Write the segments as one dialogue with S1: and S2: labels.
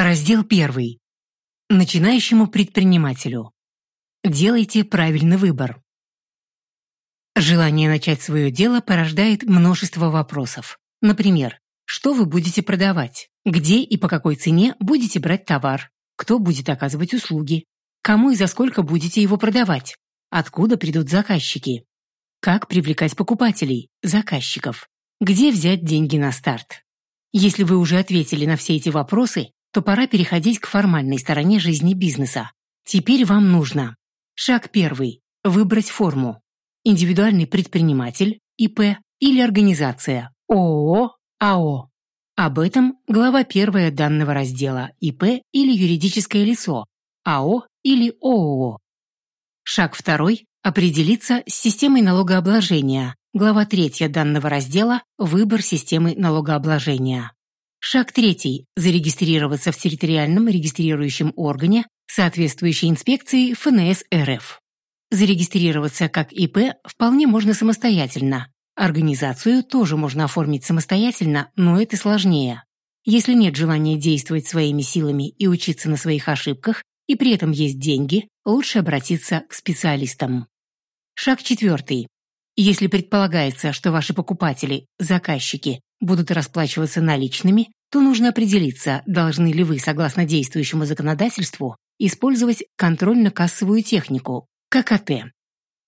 S1: Раздел 1. Начинающему предпринимателю. Делайте правильный выбор. Желание начать свое дело порождает множество вопросов. Например, что вы будете продавать? Где и по какой цене будете брать товар? Кто будет оказывать услуги? Кому и за сколько будете его продавать? Откуда придут заказчики? Как привлекать покупателей, заказчиков? Где взять деньги на старт? Если вы уже ответили на все эти вопросы, то пора переходить к формальной стороне жизни бизнеса. Теперь вам нужно Шаг первый. Выбрать форму. Индивидуальный предприниматель, ИП или организация, ООО, АО. Об этом глава первая данного раздела ИП или юридическое лицо, АО или ООО. Шаг второй. Определиться с системой налогообложения, глава третья данного раздела «Выбор системы налогообложения». Шаг третий. Зарегистрироваться в территориальном регистрирующем органе соответствующей инспекции ФНС РФ. Зарегистрироваться как ИП вполне можно самостоятельно. Организацию тоже можно оформить самостоятельно, но это сложнее. Если нет желания действовать своими силами и учиться на своих ошибках, и при этом есть деньги, лучше обратиться к специалистам. Шаг четвертый. Если предполагается, что ваши покупатели, заказчики, будут расплачиваться наличными, то нужно определиться, должны ли вы, согласно действующему законодательству, использовать контрольно-кассовую технику, ККТ.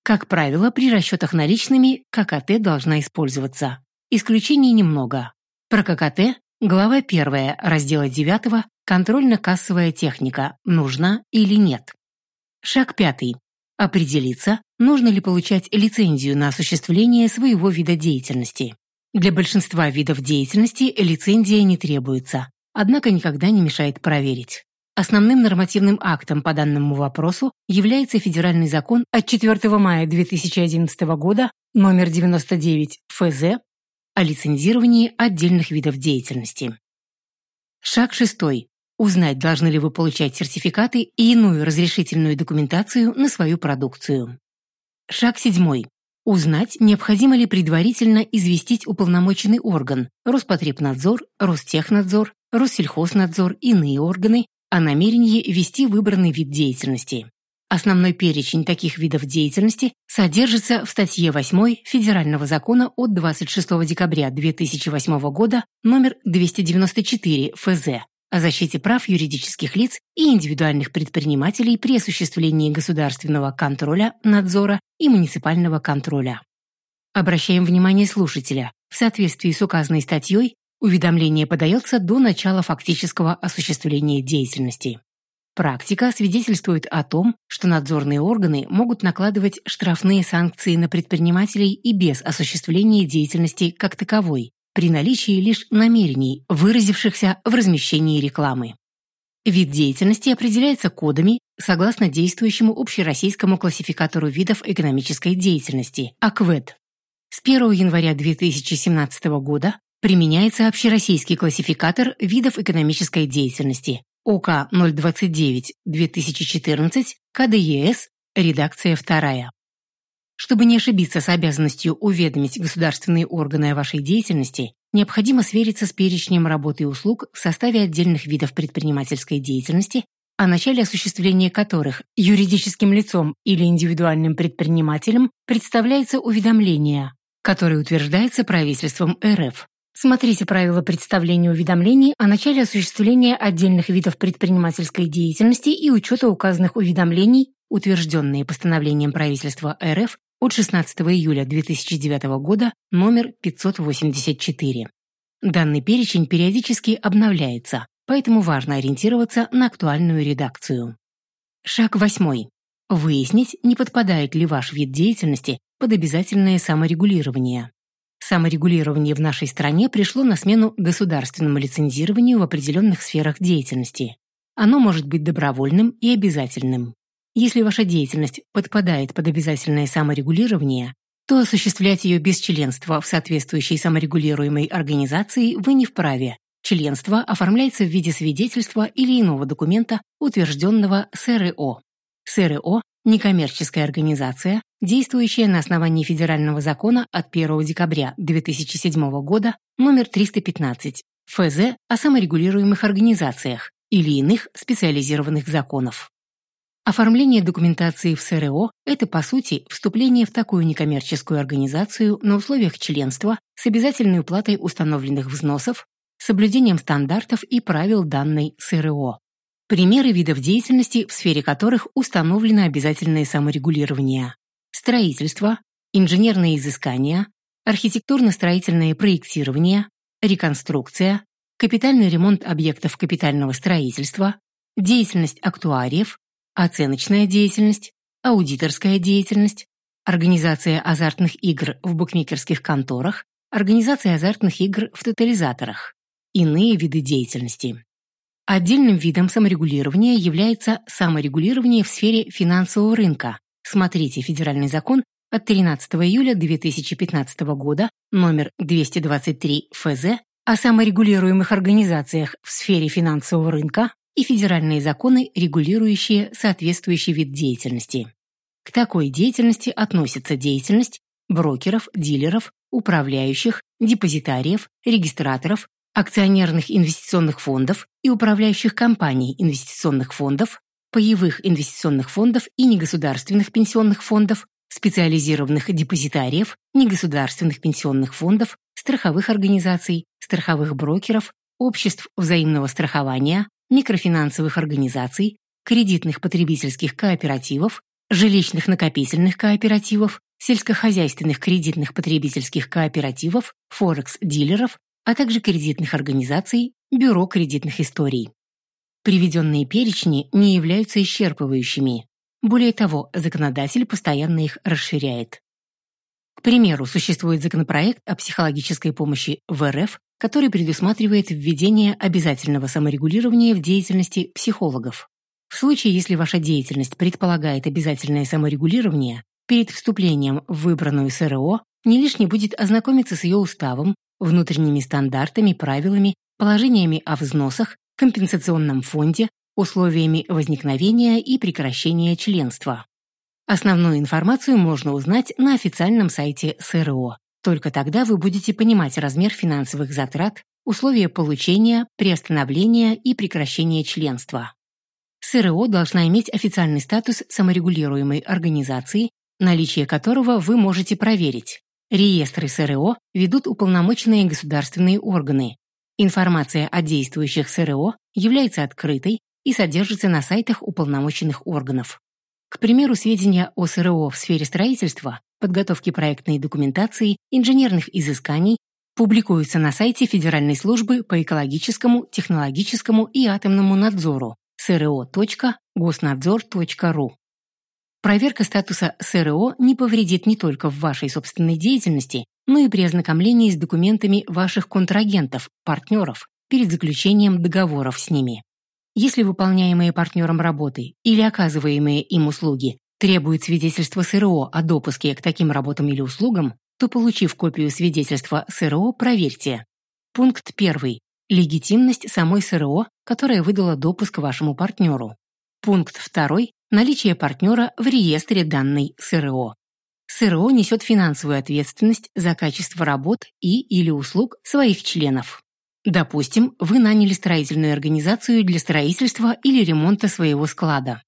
S1: Как правило, при расчетах наличными ККТ должна использоваться. Исключений немного. Про ККТ глава 1 раздела 9 контрольно-кассовая техника нужна или нет. Шаг 5. Определиться, нужно ли получать лицензию на осуществление своего вида деятельности. Для большинства видов деятельности лицензия не требуется, однако никогда не мешает проверить. Основным нормативным актом по данному вопросу является федеральный закон от 4 мая 2011 года номер 99 ФЗ о лицензировании отдельных видов деятельности. Шаг шестой. Узнать, должны ли вы получать сертификаты и иную разрешительную документацию на свою продукцию. Шаг седьмой. Узнать, необходимо ли предварительно известить уполномоченный орган Роспотребнадзор, Ростехнадзор, Россельхознадзор, иные органы о намерении вести выбранный вид деятельности. Основной перечень таких видов деятельности содержится в статье 8 Федерального закона от 26 декабря 2008 года номер 294 ФЗ о защите прав юридических лиц и индивидуальных предпринимателей при осуществлении государственного контроля, надзора и муниципального контроля. Обращаем внимание слушателя. В соответствии с указанной статьей Уведомление подается до начала фактического осуществления деятельности. Практика свидетельствует о том, что надзорные органы могут накладывать штрафные санкции на предпринимателей и без осуществления деятельности как таковой, при наличии лишь намерений, выразившихся в размещении рекламы. Вид деятельности определяется кодами согласно действующему общероссийскому классификатору видов экономической деятельности АКВЭД. С 1 января 2017 года Применяется общероссийский классификатор видов экономической деятельности ОК 029-2014 КДЕС, редакция 2. Чтобы не ошибиться с обязанностью уведомить государственные органы о вашей деятельности, необходимо свериться с перечнем работы и услуг в составе отдельных видов предпринимательской деятельности, о начале осуществления которых юридическим лицом или индивидуальным предпринимателем представляется уведомление, которое утверждается правительством РФ. Смотрите правила представления уведомлений о начале осуществления отдельных видов предпринимательской деятельности и учета указанных уведомлений, утвержденные постановлением правительства РФ от 16 июля 2009 года номер 584. Данный перечень периодически обновляется, поэтому важно ориентироваться на актуальную редакцию. Шаг восьмой. Выяснить, не подпадает ли ваш вид деятельности под обязательное саморегулирование. Саморегулирование в нашей стране пришло на смену государственному лицензированию в определенных сферах деятельности. Оно может быть добровольным и обязательным. Если ваша деятельность подпадает под обязательное саморегулирование, то осуществлять ее без членства в соответствующей саморегулируемой организации вы не вправе. Членство оформляется в виде свидетельства или иного документа, утвержденного СРО. СРО некоммерческая организация, действующая на основании федерального закона от 1 декабря 2007 года номер 315 ФЗ о саморегулируемых организациях, или иных специализированных законов. Оформление документации в СРО – это, по сути, вступление в такую некоммерческую организацию на условиях членства с обязательной уплатой установленных взносов, соблюдением стандартов и правил данной СРО. Примеры видов деятельности, в сфере которых установлено обязательное саморегулирование. Строительство, инженерные изыскания, архитектурно-строительное проектирование, реконструкция, капитальный ремонт объектов капитального строительства, деятельность актуариев, оценочная деятельность, аудиторская деятельность, организация азартных игр в букмекерских конторах, организация азартных игр в тотализаторах, иные виды деятельности. Отдельным видом саморегулирования является саморегулирование в сфере финансового рынка. Смотрите Федеральный закон от 13 июля 2015 года номер 223 ФЗ о саморегулируемых организациях в сфере финансового рынка и федеральные законы, регулирующие соответствующий вид деятельности. К такой деятельности относится деятельность брокеров, дилеров, управляющих, депозитариев, регистраторов, акционерных инвестиционных фондов и управляющих компаний инвестиционных фондов, паевых инвестиционных фондов и негосударственных пенсионных фондов, специализированных депозитариев, негосударственных пенсионных фондов, страховых организаций, страховых брокеров, обществ взаимного страхования, микрофинансовых организаций, кредитных потребительских кооперативов, жилищных накопительных кооперативов, сельскохозяйственных кредитных потребительских кооперативов, форекс-дилеров, а также кредитных организаций, бюро кредитных историй. Приведенные перечни не являются исчерпывающими. Более того, законодатель постоянно их расширяет. К примеру, существует законопроект о психологической помощи в РФ, который предусматривает введение обязательного саморегулирования в деятельности психологов. В случае, если ваша деятельность предполагает обязательное саморегулирование, перед вступлением в выбранную СРО не лишне будет ознакомиться с ее уставом, внутренними стандартами, правилами, положениями о взносах, компенсационном фонде, условиями возникновения и прекращения членства. Основную информацию можно узнать на официальном сайте СРО. Только тогда вы будете понимать размер финансовых затрат, условия получения, приостановления и прекращения членства. СРО должна иметь официальный статус саморегулируемой организации, наличие которого вы можете проверить. Реестры СРО ведут уполномоченные государственные органы. Информация о действующих СРО является открытой и содержится на сайтах уполномоченных органов. К примеру, сведения о СРО в сфере строительства подготовки проектной документации, инженерных изысканий публикуются на сайте Федеральной службы по экологическому, технологическому и атомному надзору sro.gosnadzor.ru. Проверка статуса СРО не повредит не только в вашей собственной деятельности, но и при ознакомлении с документами ваших контрагентов, партнеров, перед заключением договоров с ними. Если выполняемые партнером работы или оказываемые им услуги требует свидетельства СРО о допуске к таким работам или услугам, то, получив копию свидетельства СРО, проверьте. Пункт 1. Легитимность самой СРО, которая выдала допуск вашему партнеру. Пункт 2. Наличие партнера в реестре данной СРО. СРО несет финансовую ответственность за качество работ и или услуг своих членов. Допустим, вы наняли строительную организацию для строительства или ремонта своего склада.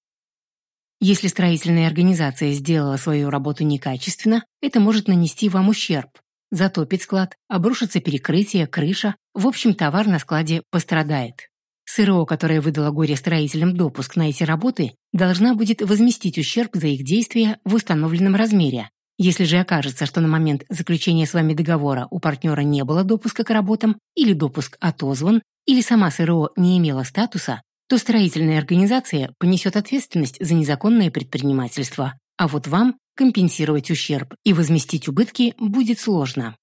S1: Если строительная организация сделала свою работу некачественно, это может нанести вам ущерб. Затопит склад, обрушится перекрытие, крыша, в общем, товар на складе пострадает. СРО, которое выдало горе-строителям допуск на эти работы, должна будет возместить ущерб за их действия в установленном размере. Если же окажется, что на момент заключения с вами договора у партнера не было допуска к работам, или допуск отозван, или сама СРО не имела статуса, то строительная организация понесет ответственность за незаконное предпринимательство, а вот вам компенсировать ущерб и возместить убытки будет сложно.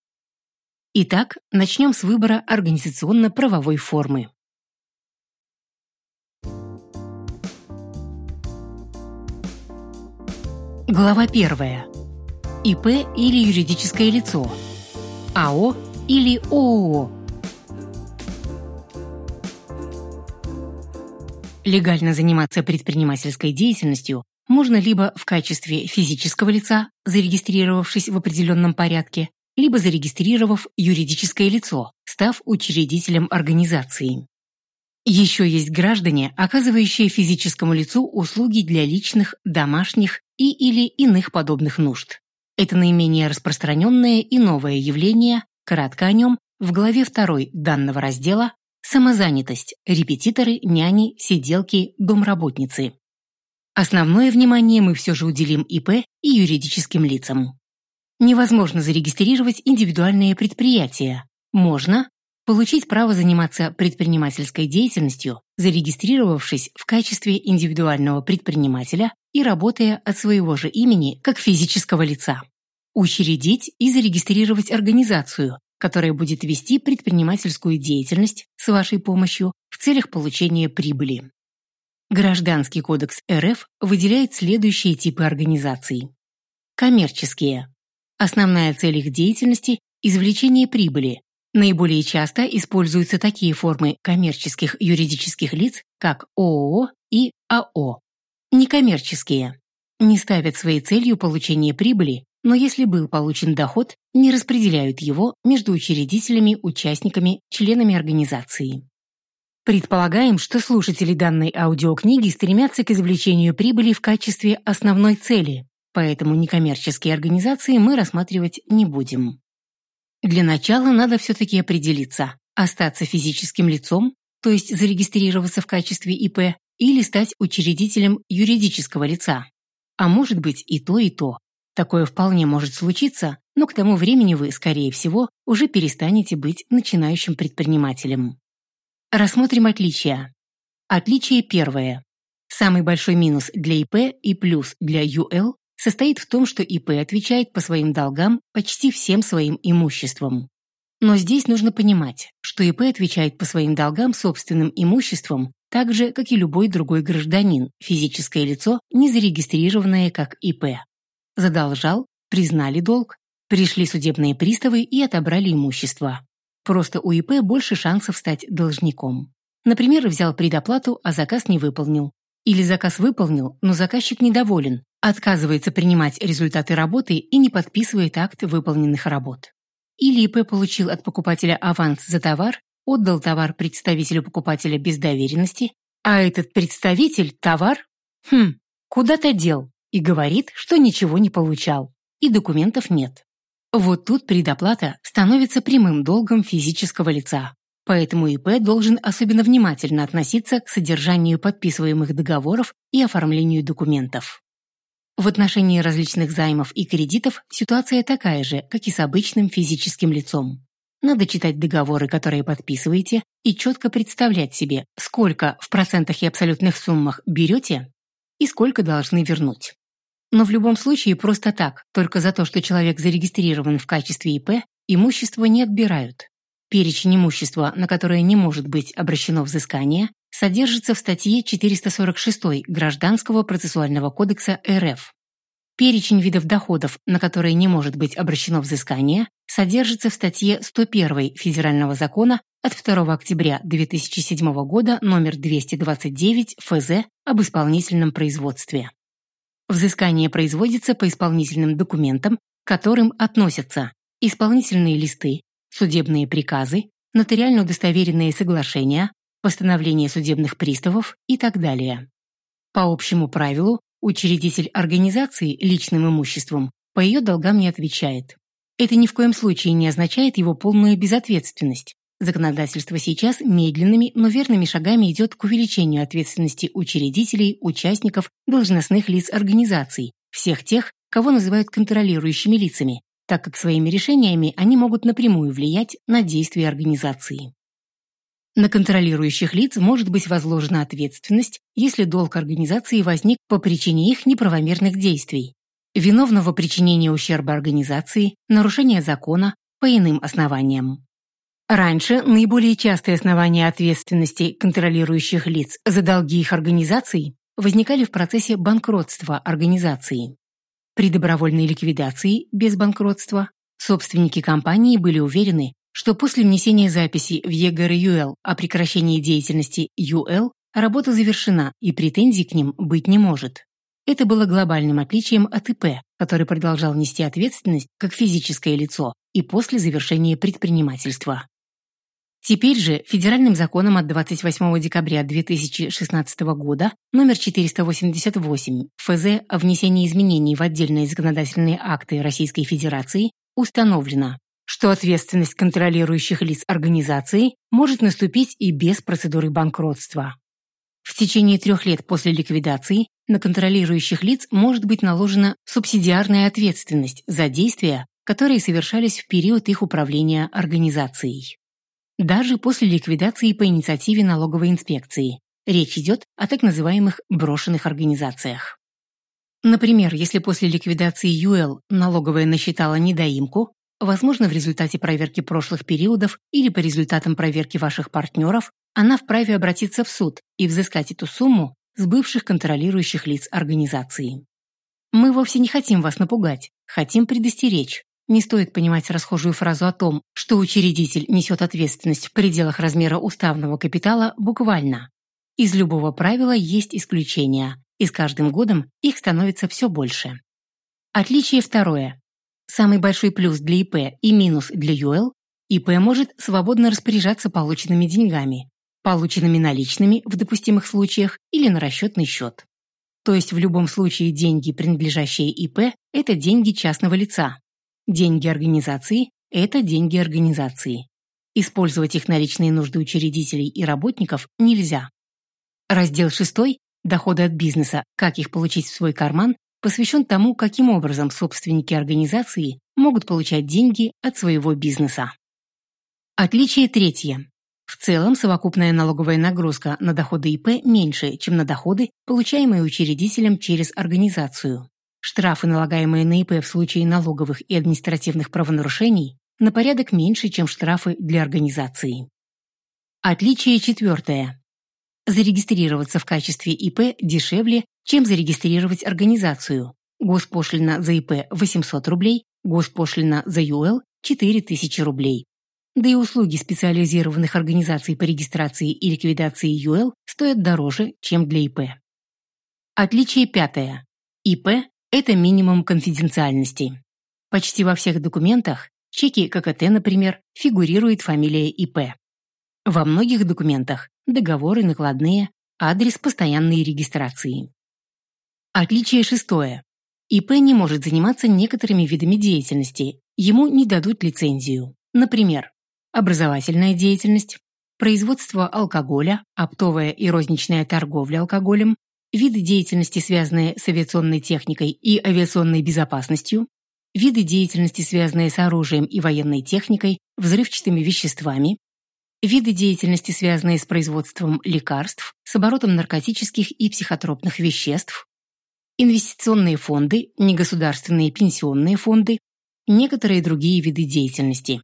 S1: Итак, начнем с выбора организационно-правовой формы. Глава 1. ИП или юридическое лицо. АО или ООО Легально заниматься предпринимательской деятельностью можно либо в качестве физического лица, зарегистрировавшись в определенном порядке, либо зарегистрировав юридическое лицо, став учредителем организации. Еще есть граждане, оказывающие физическому лицу услуги для личных, домашних и или иных подобных нужд. Это наименее распространенное и новое явление, кратко о нем, в главе 2 данного раздела «Самозанятость. Репетиторы, няни, сиделки, домработницы». Основное внимание мы все же уделим ИП и юридическим лицам. Невозможно зарегистрировать индивидуальные предприятия. Можно получить право заниматься предпринимательской деятельностью, зарегистрировавшись в качестве индивидуального предпринимателя и работая от своего же имени как физического лица. Учредить и зарегистрировать организацию, которая будет вести предпринимательскую деятельность с вашей помощью в целях получения прибыли. Гражданский кодекс РФ выделяет следующие типы организаций. Коммерческие. Основная цель их деятельности – извлечение прибыли. Наиболее часто используются такие формы коммерческих юридических лиц, как ООО и АО. Некоммерческие. Не ставят своей целью получение прибыли, но если был получен доход, не распределяют его между учредителями, участниками, членами организации. Предполагаем, что слушатели данной аудиокниги стремятся к извлечению прибыли в качестве основной цели, поэтому некоммерческие организации мы рассматривать не будем. Для начала надо все-таки определиться, остаться физическим лицом, то есть зарегистрироваться в качестве ИП, или стать учредителем юридического лица. А может быть и то, и то. Такое вполне может случиться, но к тому времени вы, скорее всего, уже перестанете быть начинающим предпринимателем. Рассмотрим отличия. Отличие первое. Самый большой минус для ИП и плюс для ЮЛ состоит в том, что ИП отвечает по своим долгам почти всем своим имуществом. Но здесь нужно понимать, что ИП отвечает по своим долгам собственным имуществом, так же, как и любой другой гражданин, физическое лицо, не зарегистрированное как ИП. Задолжал, признали долг, пришли судебные приставы и отобрали имущество. Просто у ИП больше шансов стать должником. Например, взял предоплату, а заказ не выполнил. Или заказ выполнил, но заказчик недоволен, отказывается принимать результаты работы и не подписывает акт выполненных работ. Или ИП получил от покупателя аванс за товар, отдал товар представителю покупателя без доверенности, а этот представитель товар, хм, куда-то дел и говорит, что ничего не получал, и документов нет. Вот тут предоплата становится прямым долгом физического лица. Поэтому ИП должен особенно внимательно относиться к содержанию подписываемых договоров и оформлению документов. В отношении различных займов и кредитов ситуация такая же, как и с обычным физическим лицом. Надо читать договоры, которые подписываете, и четко представлять себе, сколько в процентах и абсолютных суммах берете и сколько должны вернуть. Но в любом случае просто так, только за то, что человек зарегистрирован в качестве ИП, имущество не отбирают. Перечень имущества, на которое не может быть обращено взыскание, содержится в статье 446 Гражданского процессуального кодекса РФ. Перечень видов доходов, на которые не может быть обращено взыскание, содержится в статье 101 Федерального закона от 2 октября 2007 года номер 229 ФЗ об исполнительном производстве. Взыскание производится по исполнительным документам, к которым относятся исполнительные листы, судебные приказы, нотариально удостоверенные соглашения, постановления судебных приставов и так далее. По общему правилу, учредитель организации личным имуществом по ее долгам не отвечает. Это ни в коем случае не означает его полную безответственность. Законодательство сейчас медленными, но верными шагами идет к увеличению ответственности учредителей, участников, должностных лиц организаций, всех тех, кого называют контролирующими лицами, так как своими решениями они могут напрямую влиять на действия организации. На контролирующих лиц может быть возложена ответственность, если долг организации возник по причине их неправомерных действий, виновного причинения ущерба организации, нарушения закона по иным основаниям. Раньше наиболее частые основания ответственности контролирующих лиц за долги их организаций возникали в процессе банкротства организации. При добровольной ликвидации без банкротства собственники компании были уверены, что после внесения записи в ЕГРЮЛ о прекращении деятельности ЮЛ работа завершена и претензий к ним быть не может. Это было глобальным отличием от ИП, который продолжал нести ответственность как физическое лицо и после завершения предпринимательства. Теперь же федеральным законом от 28 декабря 2016 года номер 488 ФЗ о внесении изменений в отдельные законодательные акты Российской Федерации установлено, что ответственность контролирующих лиц организации может наступить и без процедуры банкротства. В течение трех лет после ликвидации на контролирующих лиц может быть наложена субсидиарная ответственность за действия, которые совершались в период их управления организацией. Даже после ликвидации по инициативе налоговой инспекции. Речь идет о так называемых брошенных организациях. Например, если после ликвидации ЮЭЛ налоговая насчитала недоимку, возможно, в результате проверки прошлых периодов или по результатам проверки ваших партнеров, она вправе обратиться в суд и взыскать эту сумму с бывших контролирующих лиц организации. Мы вовсе не хотим вас напугать, хотим предостеречь. Не стоит понимать расхожую фразу о том, что учредитель несет ответственность в пределах размера уставного капитала буквально. Из любого правила есть исключения, и с каждым годом их становится все больше. Отличие второе. Самый большой плюс для ИП и минус для ЮЭЛ – ИП может свободно распоряжаться полученными деньгами, полученными наличными в допустимых случаях или на расчетный счет. То есть в любом случае деньги, принадлежащие ИП, это деньги частного лица. Деньги организации – это деньги организации. Использовать их на личные нужды учредителей и работников нельзя. Раздел 6 Доходы от бизнеса, как их получить в свой карман, посвящен тому, каким образом собственники организации могут получать деньги от своего бизнеса. Отличие третье. В целом, совокупная налоговая нагрузка на доходы ИП меньше, чем на доходы, получаемые учредителем через организацию. Штрафы, налагаемые на ИП в случае налоговых и административных правонарушений, на порядок меньше, чем штрафы для организации. Отличие четвертое. Зарегистрироваться в качестве ИП дешевле, чем зарегистрировать организацию. Госпошлина за ИП 800 рублей, госпошлина за ЮЛ 4000 рублей. Да и услуги специализированных организаций по регистрации и ликвидации ЮЛ стоят дороже, чем для ИП. Отличие пятое. ИП – это минимум конфиденциальности. Почти во всех документах, чеки ККТ, например, фигурирует фамилия ИП. Во многих документах договоры накладные, адрес постоянной регистрации. Отличие шестое. ИП не может заниматься некоторыми видами деятельности, ему не дадут лицензию. Например, образовательная деятельность, производство алкоголя, оптовая и розничная торговля алкоголем, виды деятельности, связанные с авиационной техникой и авиационной безопасностью, виды деятельности, связанные с оружием и военной техникой, взрывчатыми веществами, Виды деятельности, связанные с производством лекарств, с оборотом наркотических и психотропных веществ, инвестиционные фонды, негосударственные пенсионные фонды, некоторые другие виды деятельности.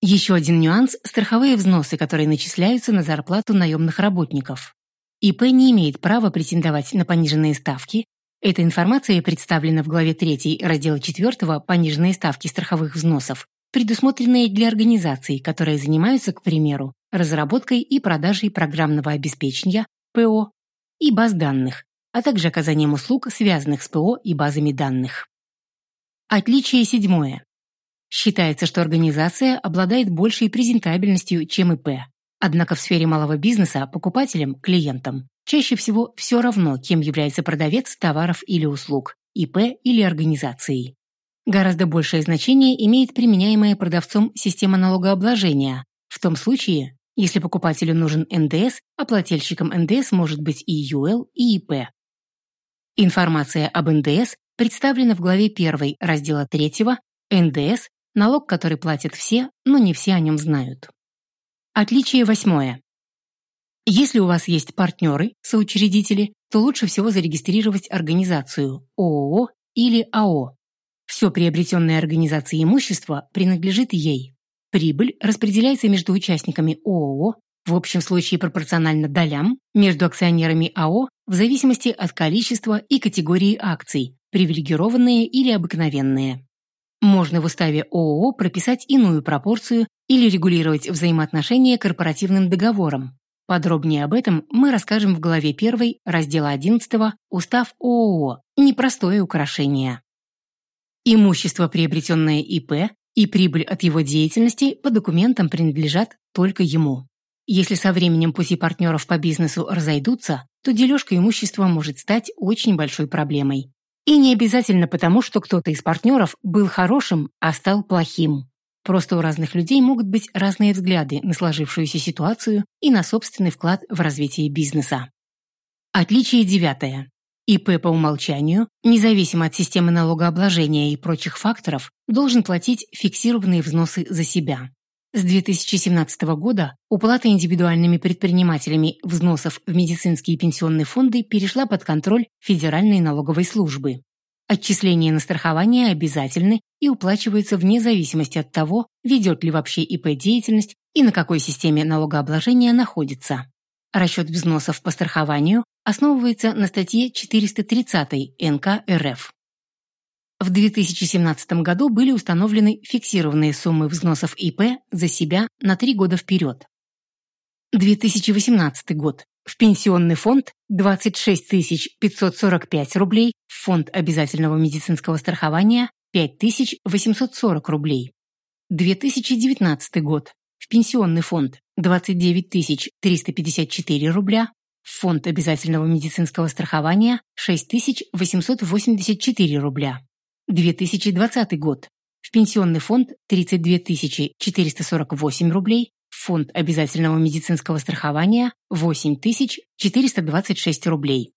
S1: Еще один нюанс – страховые взносы, которые начисляются на зарплату наемных работников. ИП не имеет права претендовать на пониженные ставки. Эта информация представлена в главе 3 раздела 4 «Пониженные ставки страховых взносов» предусмотренные для организаций, которые занимаются, к примеру, разработкой и продажей программного обеспечения, ПО, и баз данных, а также оказанием услуг, связанных с ПО и базами данных. Отличие седьмое. Считается, что организация обладает большей презентабельностью, чем ИП. Однако в сфере малого бизнеса покупателям, клиентам, чаще всего все равно, кем является продавец товаров или услуг, ИП или организацией. Гораздо большее значение имеет применяемая продавцом система налогообложения. В том случае, если покупателю нужен НДС, а плательщиком НДС может быть и ЮЛ, и ИП. Информация об НДС представлена в главе 1 раздела 3 «НДС» – налог, который платят все, но не все о нем знают. Отличие восьмое. Если у вас есть партнеры, соучредители, то лучше всего зарегистрировать организацию ООО или АО. Все приобретенное организацией имущество принадлежит ей. Прибыль распределяется между участниками ООО, в общем случае пропорционально долям, между акционерами АО в зависимости от количества и категории акций, привилегированные или обыкновенные. Можно в уставе ООО прописать иную пропорцию или регулировать взаимоотношения корпоративным договором. Подробнее об этом мы расскажем в главе 1 раздела 11 Устав ООО. Непростое украшение. Имущество, приобретенное ИП, и прибыль от его деятельности по документам принадлежат только ему. Если со временем пути партнеров по бизнесу разойдутся, то дележка имущества может стать очень большой проблемой. И не обязательно потому, что кто-то из партнеров был хорошим, а стал плохим. Просто у разных людей могут быть разные взгляды на сложившуюся ситуацию и на собственный вклад в развитие бизнеса. Отличие девятое. ИП по умолчанию, независимо от системы налогообложения и прочих факторов, должен платить фиксированные взносы за себя. С 2017 года уплата индивидуальными предпринимателями взносов в медицинские и пенсионные фонды перешла под контроль Федеральной налоговой службы. Отчисления на страхование обязательны и уплачиваются вне зависимости от того, ведет ли вообще ИП деятельность и на какой системе налогообложения находится. Расчет взносов по страхованию основывается на статье 430 НК РФ. В 2017 году были установлены фиксированные суммы взносов ИП за себя на три года вперед. 2018 год. В пенсионный фонд 26 545 рублей, в фонд обязательного медицинского страхования 5 840 рублей. 2019 год. В пенсионный фонд 29 354 рубля, в фонд обязательного медицинского страхования 6 884 рубля. 2020 год. В пенсионный фонд 32 448 рублей, Фонд обязательного медицинского страхования – 8426 рублей.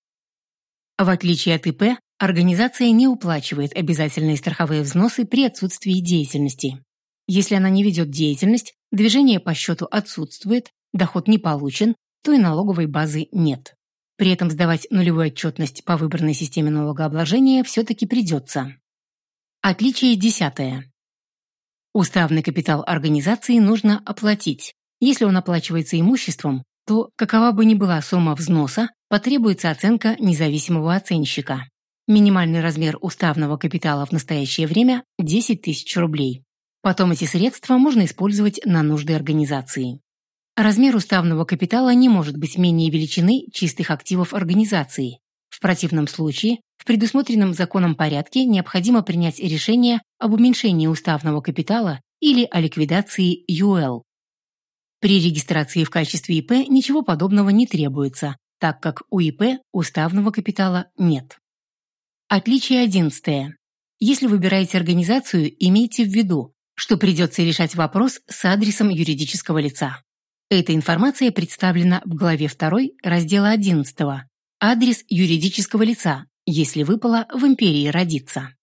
S1: В отличие от ИП, организация не уплачивает обязательные страховые взносы при отсутствии деятельности. Если она не ведет деятельность, движение по счету отсутствует, доход не получен, то и налоговой базы нет. При этом сдавать нулевую отчетность по выбранной системе налогообложения все-таки придется. Отличие десятое. Уставный капитал организации нужно оплатить. Если он оплачивается имуществом, то, какова бы ни была сумма взноса, потребуется оценка независимого оценщика. Минимальный размер уставного капитала в настоящее время – 10 тысяч рублей. Потом эти средства можно использовать на нужды организации. Размер уставного капитала не может быть менее величины чистых активов организации. В противном случае в предусмотренном законом порядке необходимо принять решение об уменьшении уставного капитала или о ликвидации ЮЛ. При регистрации в качестве ИП ничего подобного не требуется, так как у ИП уставного капитала нет. Отличие одиннадцатое. Если выбираете организацию, имейте в виду, что придется решать вопрос с адресом юридического лица. Эта информация представлена в главе 2 раздела 11 «Адрес юридического лица», если выпало в империи родиться.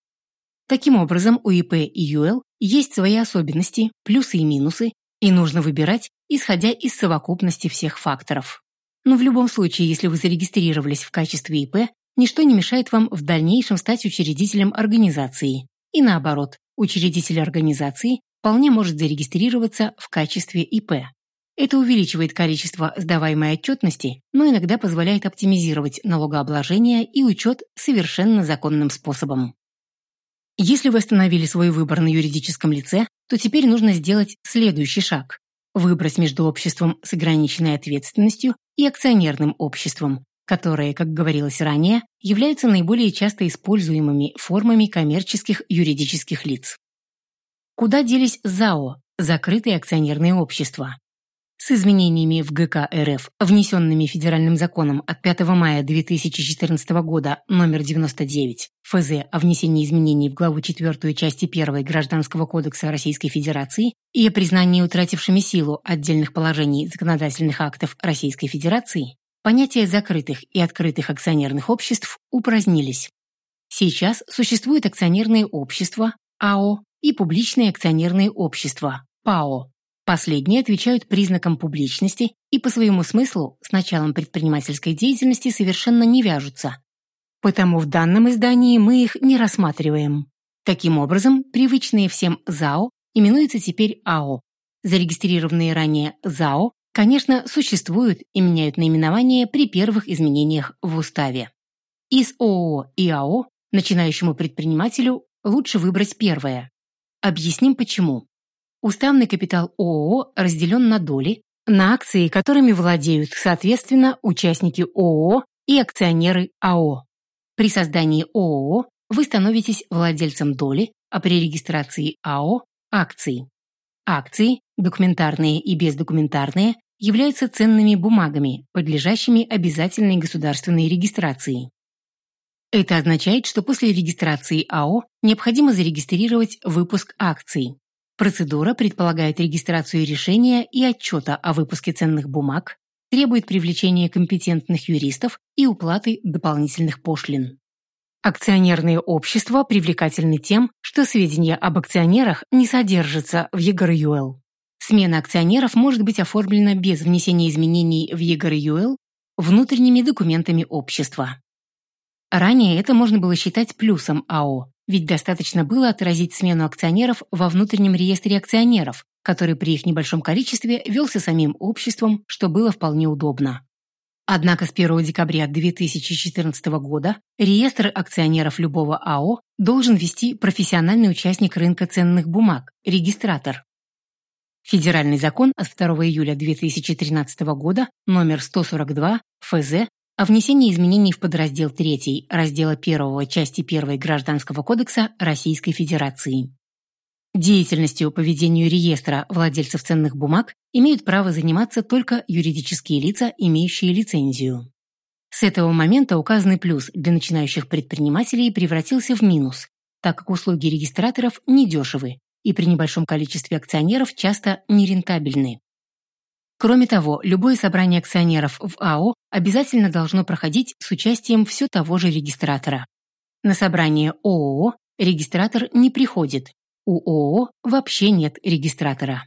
S1: Таким образом, у ИП и ЮЛ есть свои особенности, плюсы и минусы, и нужно выбирать, исходя из совокупности всех факторов. Но в любом случае, если вы зарегистрировались в качестве ИП, ничто не мешает вам в дальнейшем стать учредителем организации. И наоборот, учредитель организации вполне может зарегистрироваться в качестве ИП. Это увеличивает количество сдаваемой отчетности, но иногда позволяет оптимизировать налогообложение и учет совершенно законным способом. Если вы остановили свой выбор на юридическом лице, то теперь нужно сделать следующий шаг – выбрать между обществом с ограниченной ответственностью и акционерным обществом, которые, как говорилось ранее, являются наиболее часто используемыми формами коммерческих юридических лиц. Куда делись ЗАО – закрытые акционерные общества? С изменениями в ГК РФ, внесенными федеральным законом от 5 мая 2014 года номер 99 ФЗ о внесении изменений в главу 4 части 1 Гражданского кодекса Российской Федерации и о признании утратившими силу отдельных положений законодательных актов Российской Федерации, понятия закрытых и открытых акционерных обществ упразднились. Сейчас существуют акционерные общества АО и публичные акционерные общества ПАО Последние отвечают признакам публичности и по своему смыслу с началом предпринимательской деятельности совершенно не вяжутся. Потому в данном издании мы их не рассматриваем. Таким образом, привычные всем ЗАО именуются теперь АО. Зарегистрированные ранее ЗАО, конечно, существуют и меняют наименование при первых изменениях в уставе. Из ООО и АО начинающему предпринимателю лучше выбрать первое. Объясним почему. Уставный капитал ООО разделен на доли, на акции, которыми владеют, соответственно, участники ООО и акционеры АО. При создании ООО вы становитесь владельцем доли, а при регистрации АО акций. Акции, документарные и бездокументарные, являются ценными бумагами, подлежащими обязательной государственной регистрации. Это означает, что после регистрации АО необходимо зарегистрировать выпуск акций. Процедура предполагает регистрацию решения и отчета о выпуске ценных бумаг, требует привлечения компетентных юристов и уплаты дополнительных пошлин. Акционерные общества привлекательны тем, что сведения об акционерах не содержатся в ЕГРЮЛ. Смена акционеров может быть оформлена без внесения изменений в ЕГРЮЛ внутренними документами общества. Ранее это можно было считать плюсом АО, ведь достаточно было отразить смену акционеров во внутреннем реестре акционеров, который при их небольшом количестве велся самим обществом, что было вполне удобно. Однако с 1 декабря 2014 года реестр акционеров любого АО должен вести профессиональный участник рынка ценных бумаг, регистратор. Федеральный закон от 2 июля 2013 года номер 142 ФЗ о внесении изменений в подраздел 3 раздела 1 части 1 Гражданского кодекса Российской Федерации. Деятельностью по ведению реестра владельцев ценных бумаг имеют право заниматься только юридические лица, имеющие лицензию. С этого момента указанный плюс для начинающих предпринимателей превратился в минус, так как услуги регистраторов недешевы и при небольшом количестве акционеров часто нерентабельны. Кроме того, любое собрание акционеров в АО обязательно должно проходить с участием все того же регистратора. На собрание ООО регистратор не приходит, у ООО вообще нет регистратора.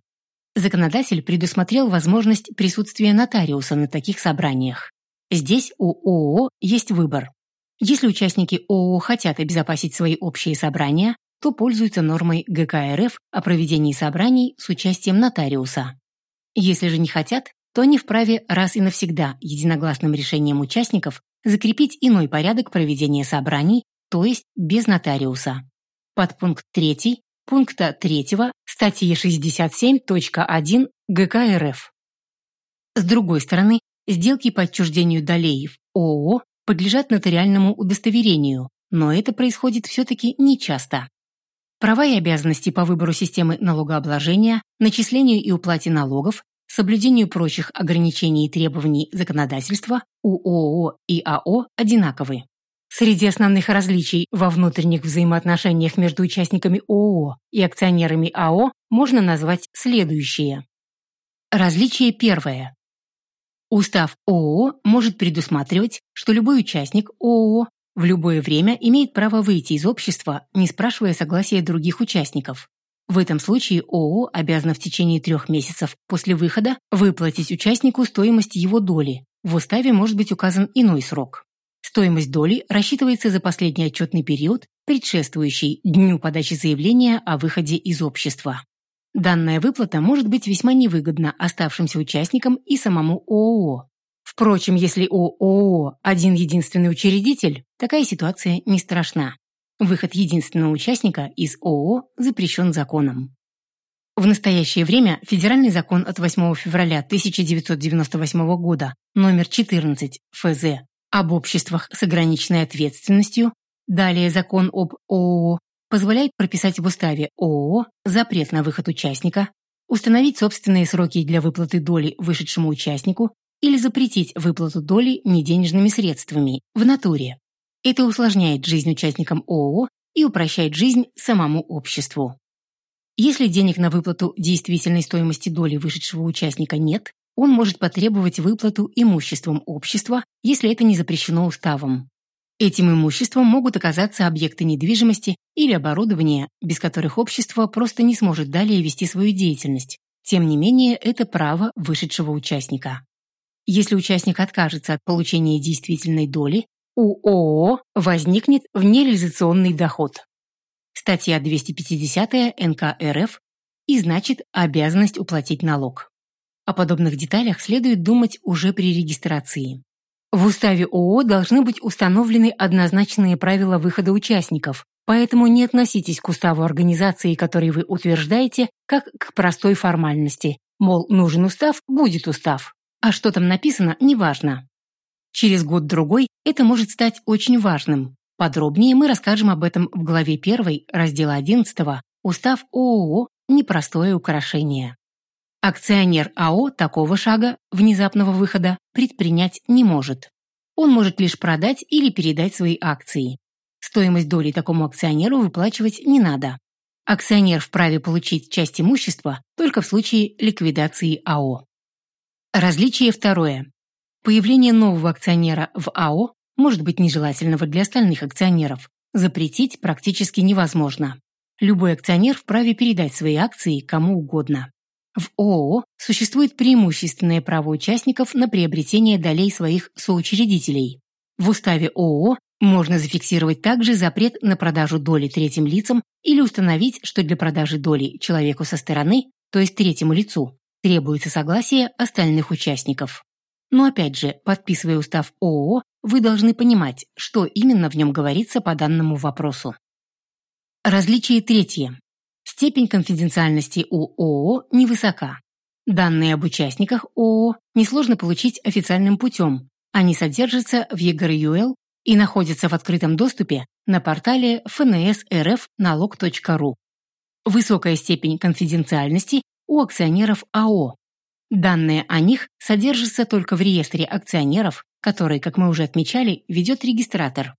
S1: Законодатель предусмотрел возможность присутствия нотариуса на таких собраниях. Здесь у ООО есть выбор. Если участники ООО хотят обезопасить свои общие собрания, то пользуются нормой ГК РФ о проведении собраний с участием нотариуса. Если же не хотят, то они вправе раз и навсегда единогласным решением участников закрепить иной порядок проведения собраний, то есть без нотариуса. Подпункт 3 пункта 3 статьи 67.1 ГК РФ. С другой стороны, сделки по отчуждению долей в ООО подлежат нотариальному удостоверению, но это происходит все-таки нечасто. Права и обязанности по выбору системы налогообложения, начислению и уплате налогов, соблюдению прочих ограничений и требований законодательства у ООО и АО одинаковы. Среди основных различий во внутренних взаимоотношениях между участниками ООО и акционерами АО можно назвать следующие. Различие первое. Устав ООО может предусматривать, что любой участник ООО в любое время имеет право выйти из общества, не спрашивая согласия других участников. В этом случае ООО обязана в течение трех месяцев после выхода выплатить участнику стоимость его доли. В уставе может быть указан иной срок. Стоимость доли рассчитывается за последний отчетный период, предшествующий дню подачи заявления о выходе из общества. Данная выплата может быть весьма невыгодна оставшимся участникам и самому ООО, Впрочем, если у ООО один единственный учредитель, такая ситуация не страшна. Выход единственного участника из ООО запрещен законом. В настоящее время Федеральный закон от 8 февраля 1998 года номер 14 ФЗ об обществах с ограниченной ответственностью, далее закон об ООО, позволяет прописать в уставе ООО запрет на выход участника, установить собственные сроки для выплаты доли вышедшему участнику или запретить выплату доли неденежными средствами в натуре. Это усложняет жизнь участникам ООО и упрощает жизнь самому обществу. Если денег на выплату действительной стоимости доли вышедшего участника нет, он может потребовать выплату имуществом общества, если это не запрещено уставом. Этим имуществом могут оказаться объекты недвижимости или оборудование, без которых общество просто не сможет далее вести свою деятельность. Тем не менее, это право вышедшего участника. Если участник откажется от получения действительной доли, у ООО возникнет внереализационный доход. Статья 250 НК РФ и значит обязанность уплатить налог. О подобных деталях следует думать уже при регистрации. В уставе ООО должны быть установлены однозначные правила выхода участников, поэтому не относитесь к уставу организации, который вы утверждаете, как к простой формальности. Мол, нужен устав – будет устав. А что там написано, неважно. Через год-другой это может стать очень важным. Подробнее мы расскажем об этом в главе 1 раздела 11 «Устав ООО непростое украшение. Акционер АО такого шага, внезапного выхода, предпринять не может. Он может лишь продать или передать свои акции. Стоимость доли такому акционеру выплачивать не надо. Акционер вправе получить часть имущества только в случае ликвидации АО. Различие второе. Появление нового акционера в АО может быть нежелательного для остальных акционеров. Запретить практически невозможно. Любой акционер вправе передать свои акции кому угодно. В ООО существует преимущественное право участников на приобретение долей своих соучредителей. В уставе ООО можно зафиксировать также запрет на продажу доли третьим лицам или установить, что для продажи доли человеку со стороны, то есть третьему лицу, требуется согласие остальных участников. Но опять же, подписывая устав ООО, вы должны понимать, что именно в нем говорится по данному вопросу. Различие третье. Степень конфиденциальности у ООО невысока. Данные об участниках ООО несложно получить официальным путем. Они содержатся в ЕГРЮЛ и находятся в открытом доступе на портале fnsrfналог.ру. Высокая степень конфиденциальности у акционеров АО. Данные о них содержатся только в реестре акционеров, который, как мы уже отмечали, ведет регистратор.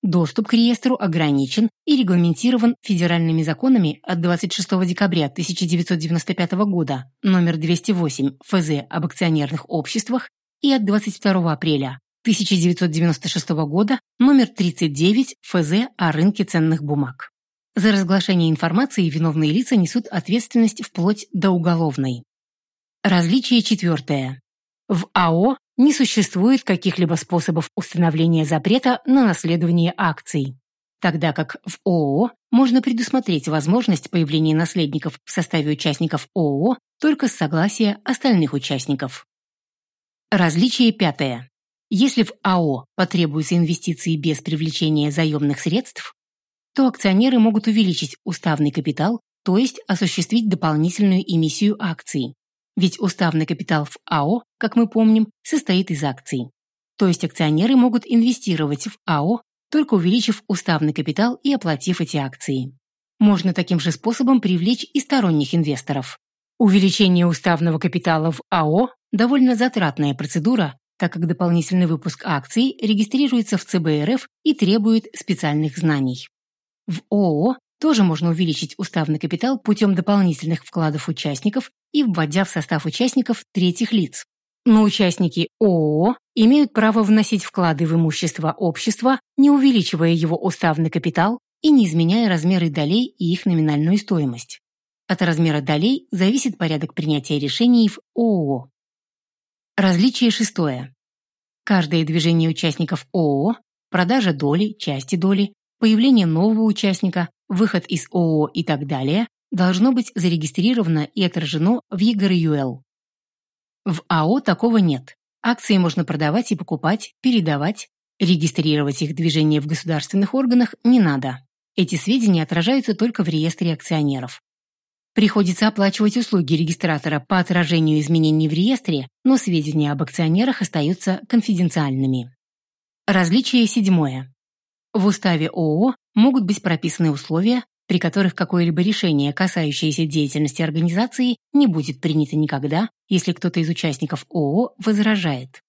S1: Доступ к реестру ограничен и регламентирован федеральными законами от 26 декабря 1995 года номер 208 ФЗ об акционерных обществах и от 22 апреля 1996 года номер 39 ФЗ о рынке ценных бумаг. За разглашение информации виновные лица несут ответственность вплоть до уголовной. Различие четвертое. В АО не существует каких-либо способов установления запрета на наследование акций, тогда как в ООО можно предусмотреть возможность появления наследников в составе участников ООО только с согласия остальных участников. Различие пятое. Если в АО потребуются инвестиции без привлечения заемных средств, то акционеры могут увеличить уставный капитал, то есть осуществить дополнительную эмиссию акций. Ведь уставный капитал в АО, как мы помним, состоит из акций. То есть акционеры могут инвестировать в АО, только увеличив уставный капитал и оплатив эти акции. Можно таким же способом привлечь и сторонних инвесторов. Увеличение уставного капитала в АО – довольно затратная процедура, так как дополнительный выпуск акций регистрируется в ЦБ и требует специальных знаний. В ООО тоже можно увеличить уставный капитал путем дополнительных вкладов участников и вводя в состав участников третьих лиц. Но участники ООО имеют право вносить вклады в имущество общества, не увеличивая его уставный капитал и не изменяя размеры долей и их номинальную стоимость. От размера долей зависит порядок принятия решений в ООО. Различие шестое. Каждое движение участников ООО, продажа доли, части доли, появление нового участника, выход из ООО и так далее должно быть зарегистрировано и отражено в ЕГРЮЛ. В АО такого нет. Акции можно продавать и покупать, передавать. Регистрировать их движение в государственных органах не надо. Эти сведения отражаются только в реестре акционеров. Приходится оплачивать услуги регистратора по отражению изменений в реестре, но сведения об акционерах остаются конфиденциальными. Различие седьмое. В уставе ООО могут быть прописаны условия, при которых какое-либо решение, касающееся деятельности организации, не будет принято никогда, если кто-то из участников ООО возражает.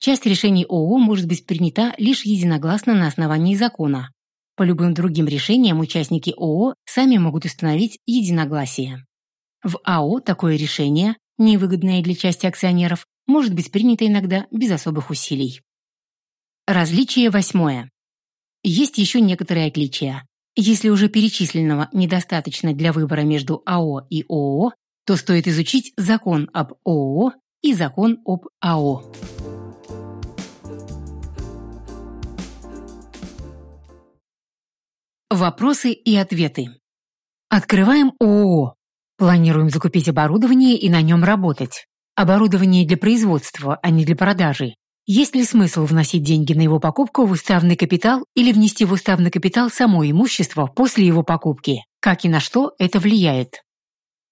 S1: Часть решений ООО может быть принята лишь единогласно на основании закона. По любым другим решениям участники ООО сами могут установить единогласие. В АО такое решение, невыгодное для части акционеров, может быть принято иногда без особых усилий. Различие восьмое. Есть еще некоторые отличия. Если уже перечисленного недостаточно для выбора между АО и ООО, то стоит изучить закон об ООО и закон об АО. Вопросы и ответы. Открываем ООО. Планируем закупить оборудование и на нем работать. Оборудование для производства, а не для продажи. Есть ли смысл вносить деньги на его покупку в уставный капитал или внести в уставный капитал само имущество после его покупки? Как и на что это влияет?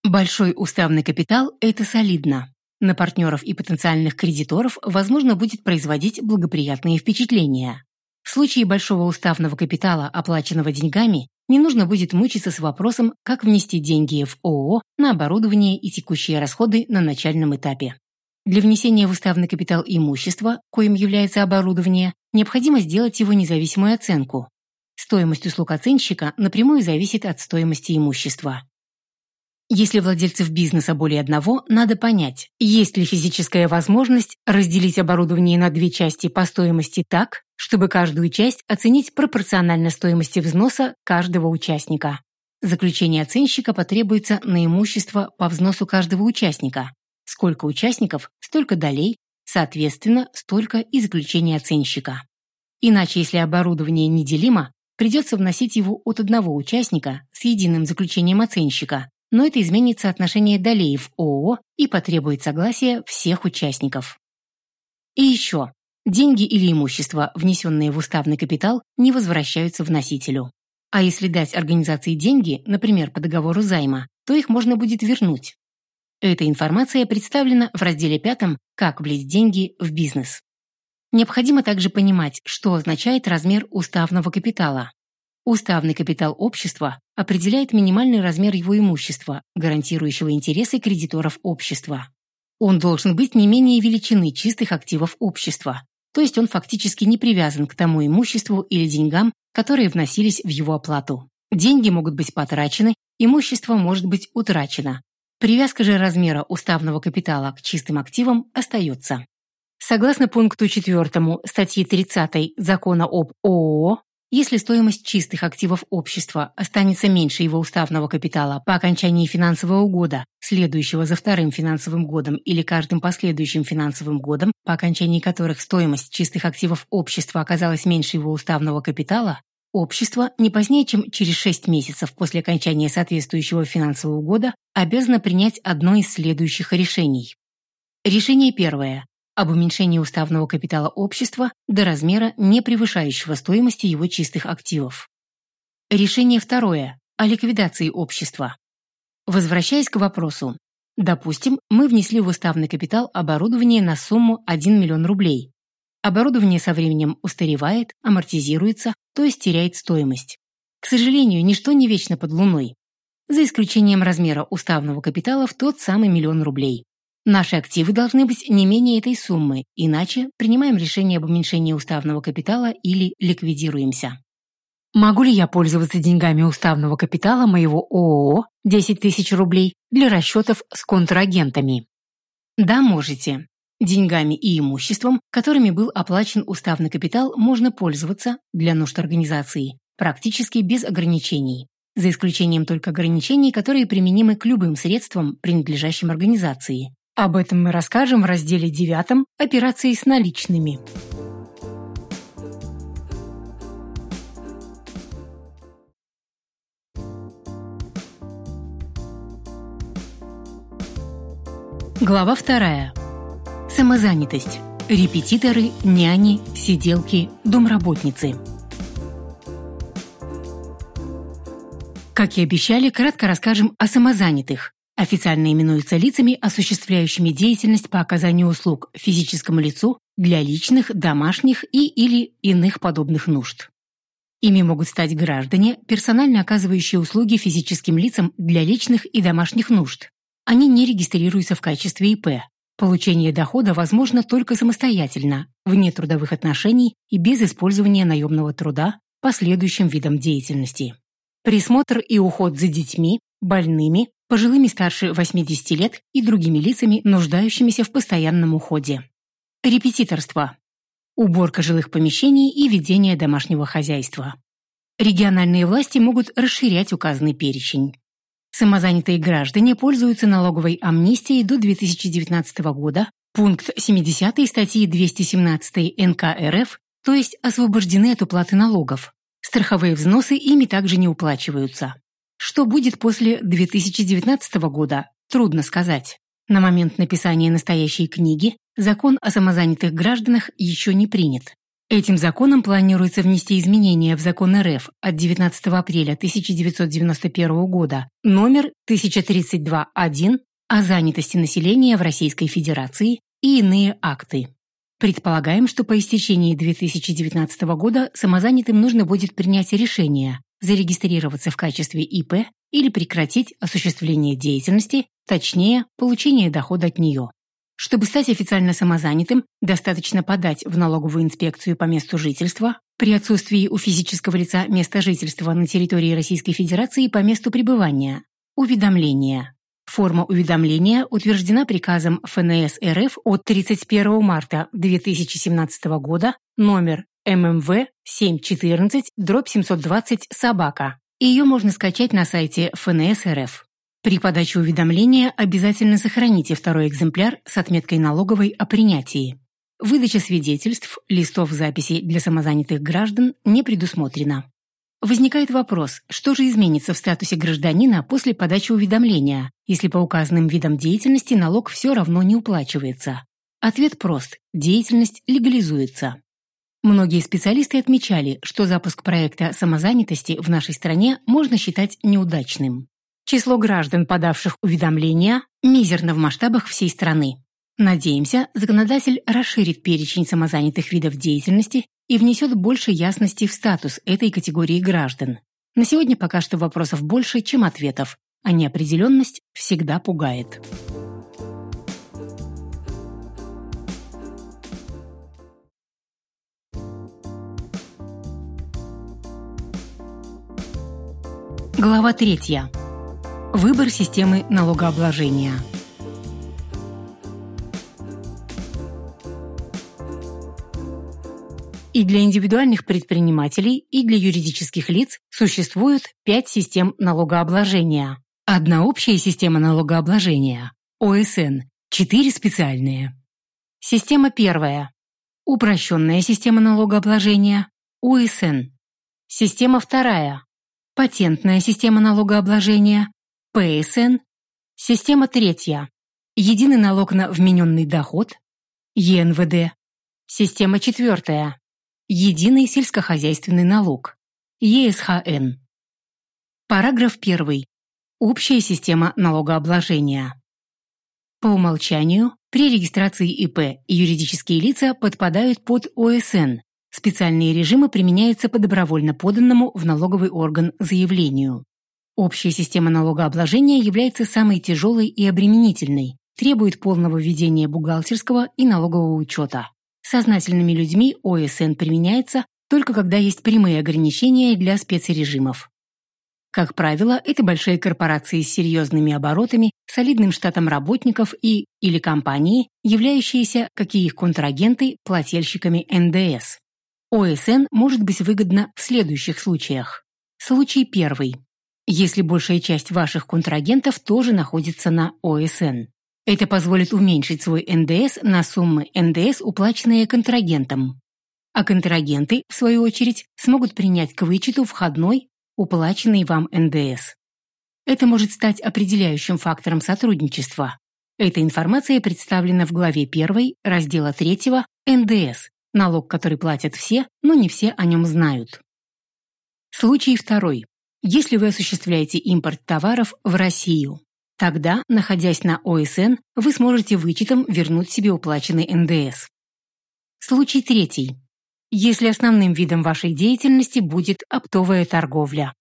S1: Большой уставный капитал – это солидно. На партнеров и потенциальных кредиторов возможно будет производить благоприятные впечатления. В случае большого уставного капитала, оплаченного деньгами, не нужно будет мучиться с вопросом, как внести деньги в ООО на оборудование и текущие расходы на начальном этапе. Для внесения в уставный капитал имущества, коим является оборудование, необходимо сделать его независимую оценку. Стоимость услуг оценщика напрямую зависит от стоимости имущества. Если владельцев бизнеса более одного, надо понять, есть ли физическая возможность разделить оборудование на две части по стоимости так, чтобы каждую часть оценить пропорционально стоимости взноса каждого участника. Заключение оценщика потребуется на имущество по взносу каждого участника. Сколько участников, столько долей, соответственно, столько и заключение оценщика. Иначе, если оборудование неделимо, придется вносить его от одного участника с единым заключением оценщика, но это изменит соотношение долей в ООО и потребует согласия всех участников. И еще, деньги или имущество, внесенные в уставный капитал, не возвращаются вносителю. А если дать организации деньги, например, по договору займа, то их можно будет вернуть. Эта информация представлена в разделе 5 «Как влить деньги в бизнес». Необходимо также понимать, что означает размер уставного капитала. Уставный капитал общества определяет минимальный размер его имущества, гарантирующего интересы кредиторов общества. Он должен быть не менее величины чистых активов общества, то есть он фактически не привязан к тому имуществу или деньгам, которые вносились в его оплату. Деньги могут быть потрачены, имущество может быть утрачено. Привязка же размера уставного капитала к чистым активам остается. Согласно пункту 4 статьи 30 Закона об ООО, если стоимость чистых активов общества останется меньше его уставного капитала по окончании финансового года, следующего за вторым финансовым годом или каждым последующим финансовым годом, по окончании которых стоимость чистых активов общества оказалась меньше его уставного капитала, общество не позднее, чем через 6 месяцев после окончания соответствующего финансового года обязано принять одно из следующих решений. Решение первое об уменьшении уставного капитала общества до размера, не превышающего стоимости его чистых активов. Решение второе о ликвидации общества. Возвращаясь к вопросу, допустим, мы внесли в уставный капитал оборудование на сумму 1 миллион рублей. Оборудование со временем устаревает, амортизируется, то есть теряет стоимость. К сожалению, ничто не вечно под луной. За исключением размера уставного капитала в тот самый миллион рублей. Наши активы должны быть не менее этой суммы, иначе принимаем решение об уменьшении уставного капитала или ликвидируемся. Могу ли я пользоваться деньгами уставного капитала моего ООО 10 тысяч рублей для расчетов с контрагентами? Да, можете. Деньгами и имуществом, которыми был оплачен уставный капитал, можно пользоваться для нужд организации, практически без ограничений, за исключением только ограничений, которые применимы к любым средствам, принадлежащим организации, об этом мы расскажем в разделе 9 «Операции с наличными». Глава вторая. Самозанятость. Репетиторы, няни, сиделки, домработницы. Как и обещали, кратко расскажем о самозанятых, Официально именуются лицами, осуществляющими деятельность по оказанию услуг физическому лицу для личных, домашних и или иных подобных нужд. Ими могут стать граждане, персонально оказывающие услуги физическим лицам для личных и домашних нужд. Они не регистрируются в качестве ИП. Получение дохода возможно только самостоятельно, вне трудовых отношений и без использования наемного труда по следующим видам деятельности. Присмотр и уход за детьми, больными, пожилыми старше 80 лет и другими лицами, нуждающимися в постоянном уходе. Репетиторство. Уборка жилых помещений и ведение домашнего хозяйства. Региональные власти могут расширять указанный перечень. Самозанятые граждане пользуются налоговой амнистией до 2019 года, пункт 70 статьи 217 НК РФ, то есть освобождены от уплаты налогов. Страховые взносы ими также не уплачиваются. Что будет после 2019 года, трудно сказать. На момент написания настоящей книги закон о самозанятых гражданах еще не принят. Этим законом планируется внести изменения в закон РФ от 19 апреля 1991 года номер 1032.1 о занятости населения в Российской Федерации и иные акты. Предполагаем, что по истечении 2019 года самозанятым нужно будет принять решение, зарегистрироваться в качестве ИП или прекратить осуществление деятельности, точнее, получение дохода от нее. Чтобы стать официально самозанятым, достаточно подать в налоговую инспекцию по месту жительства, при отсутствии у физического лица места жительства на территории Российской Федерации по месту пребывания, уведомление. Форма уведомления утверждена приказом ФНС РФ от 31 марта 2017 года номер ММВ 714 дробь 720 собака. Ее можно скачать на сайте ФНС РФ. При подаче уведомления обязательно сохраните второй экземпляр с отметкой налоговой о принятии. Выдача свидетельств, листов записей для самозанятых граждан не предусмотрена. Возникает вопрос, что же изменится в статусе гражданина после подачи уведомления, если по указанным видам деятельности налог все равно не уплачивается? Ответ прост – деятельность легализуется. Многие специалисты отмечали, что запуск проекта самозанятости в нашей стране можно считать неудачным. Число граждан, подавших уведомления, мизерно в масштабах всей страны. Надеемся, законодатель расширит перечень самозанятых видов деятельности и внесет больше ясности в статус этой категории граждан. На сегодня пока что вопросов больше, чем ответов, а неопределенность всегда пугает. Глава третья. Выбор системы налогообложения. И для индивидуальных предпринимателей, и для юридических лиц существует пять систем налогообложения. Одна общая система налогообложения – ОСН, четыре специальные. Система первая – упрощенная система налогообложения – УСН. Система вторая – патентная система налогообложения ПСН, система третья, единый налог на вмененный доход, ЕНВД, система четвертая, единый сельскохозяйственный налог, ЕСХН. Параграф первый. Общая система налогообложения. По умолчанию, при регистрации ИП юридические лица подпадают под ОСН. Специальные режимы применяются по добровольно поданному в налоговый орган заявлению. Общая система налогообложения является самой тяжелой и обременительной, требует полного ведения бухгалтерского и налогового учета. Сознательными людьми ОСН применяется только когда есть прямые ограничения для спецрежимов. Как правило, это большие корпорации с серьезными оборотами, солидным штатом работников и или компании, являющиеся, как и их контрагенты, плательщиками НДС. ОСН может быть выгодно в следующих случаях. Случай первый если большая часть ваших контрагентов тоже находится на ОСН. Это позволит уменьшить свой НДС на суммы НДС, уплаченные контрагентом. А контрагенты, в свою очередь, смогут принять к вычету входной, уплаченный вам НДС. Это может стать определяющим фактором сотрудничества. Эта информация представлена в главе 1 раздела 3 НДС, налог, который платят все, но не все о нем знают. Случай второй. Если вы осуществляете импорт товаров в Россию, тогда, находясь на ОСН, вы сможете вычетом вернуть себе уплаченный НДС. Случай третий. Если основным видом вашей деятельности будет оптовая торговля.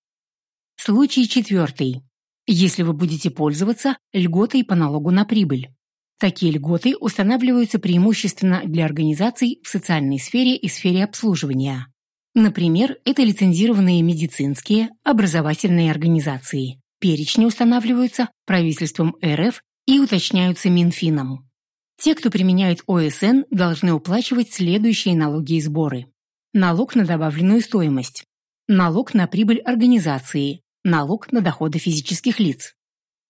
S1: Случай четвертый. Если вы будете пользоваться льготой по налогу на прибыль. Такие льготы устанавливаются преимущественно для организаций в социальной сфере и сфере обслуживания. Например, это лицензированные медицинские, образовательные организации. Перечни устанавливаются правительством РФ и уточняются Минфином. Те, кто применяет ОСН, должны уплачивать следующие налоги и сборы. Налог на добавленную стоимость, налог на прибыль организации, налог на доходы физических лиц,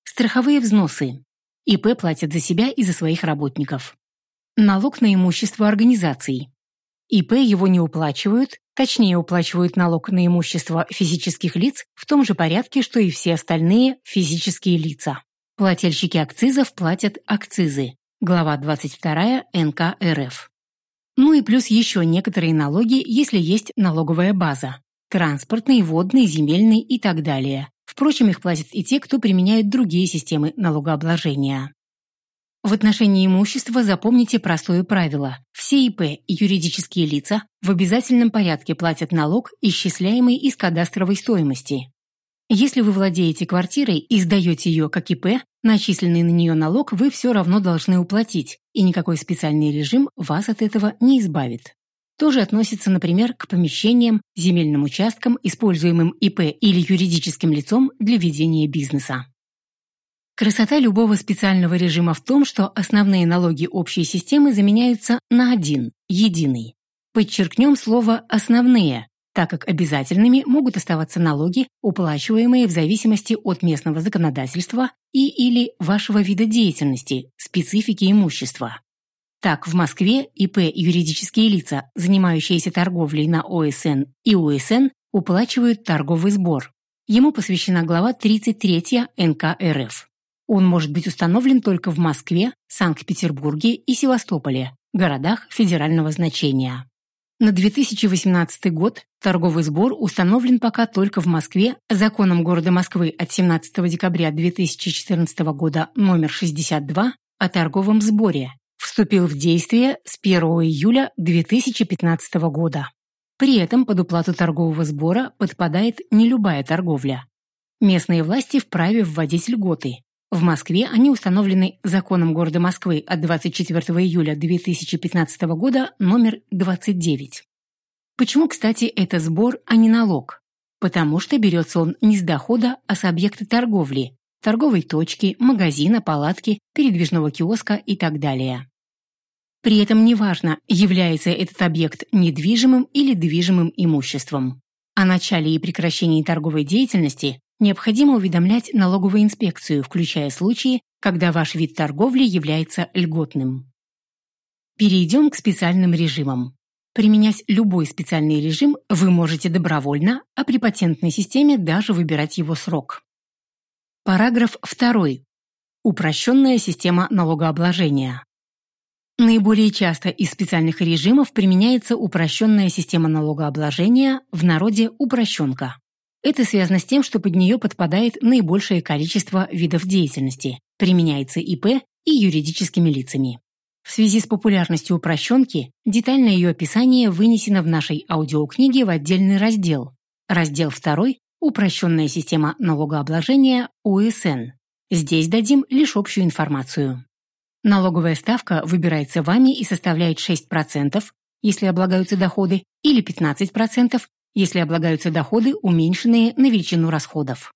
S1: страховые взносы. ИП платят за себя и за своих работников. Налог на имущество организаций. ИП его не уплачивают, Точнее, уплачивают налог на имущество физических лиц в том же порядке, что и все остальные физические лица. Плательщики акцизов платят акцизы. Глава 22 НК РФ. Ну и плюс еще некоторые налоги, если есть налоговая база. Транспортный, водный, земельный и так далее. Впрочем, их платят и те, кто применяет другие системы налогообложения. В отношении имущества запомните простое правило. Все ИП и юридические лица в обязательном порядке платят налог, исчисляемый из кадастровой стоимости. Если вы владеете квартирой и сдаете ее как ИП, начисленный на нее налог вы все равно должны уплатить, и никакой специальный режим вас от этого не избавит. Тоже относится, например, к помещениям, земельным участкам, используемым ИП или юридическим лицом для ведения бизнеса. Красота любого специального режима в том, что основные налоги общей системы заменяются на один, единый. Подчеркнем слово «основные», так как обязательными могут оставаться налоги, уплачиваемые в зависимости от местного законодательства и или вашего вида деятельности, специфики имущества. Так, в Москве ИП юридические лица, занимающиеся торговлей на ОСН и УСН, уплачивают торговый сбор. Ему посвящена глава 33 НК РФ. Он может быть установлен только в Москве, Санкт-Петербурге и Севастополе, городах федерального значения. На 2018 год торговый сбор установлен пока только в Москве законом города Москвы от 17 декабря 2014 года номер 62 о торговом сборе. Вступил в действие с 1 июля 2015 года. При этом под уплату торгового сбора подпадает не любая торговля. Местные власти вправе вводить льготы, в Москве они установлены законом города Москвы от 24 июля 2015 года номер 29. Почему, кстати, это сбор, а не налог? Потому что берется он не с дохода, а с объекта торговли, торговой точки, магазина, палатки, передвижного киоска и так далее. При этом неважно, является этот объект недвижимым или движимым имуществом. О начале и прекращении торговой деятельности необходимо уведомлять налоговую инспекцию, включая случаи, когда ваш вид торговли является льготным. Перейдем к специальным режимам. Применять любой специальный режим вы можете добровольно, а при патентной системе даже выбирать его срок. Параграф 2. Упрощенная система налогообложения. Наиболее часто из специальных режимов применяется упрощенная система налогообложения, в народе упрощенка. Это связано с тем, что под нее подпадает наибольшее количество видов деятельности, применяется ИП и юридическими лицами. В связи с популярностью упрощенки, детальное ее описание вынесено в нашей аудиокниге в отдельный раздел. Раздел 2 «Упрощенная система налогообложения УСН». Здесь дадим лишь общую информацию. Налоговая ставка выбирается вами и составляет 6%, если облагаются доходы, или 15%, если облагаются доходы, уменьшенные на величину расходов.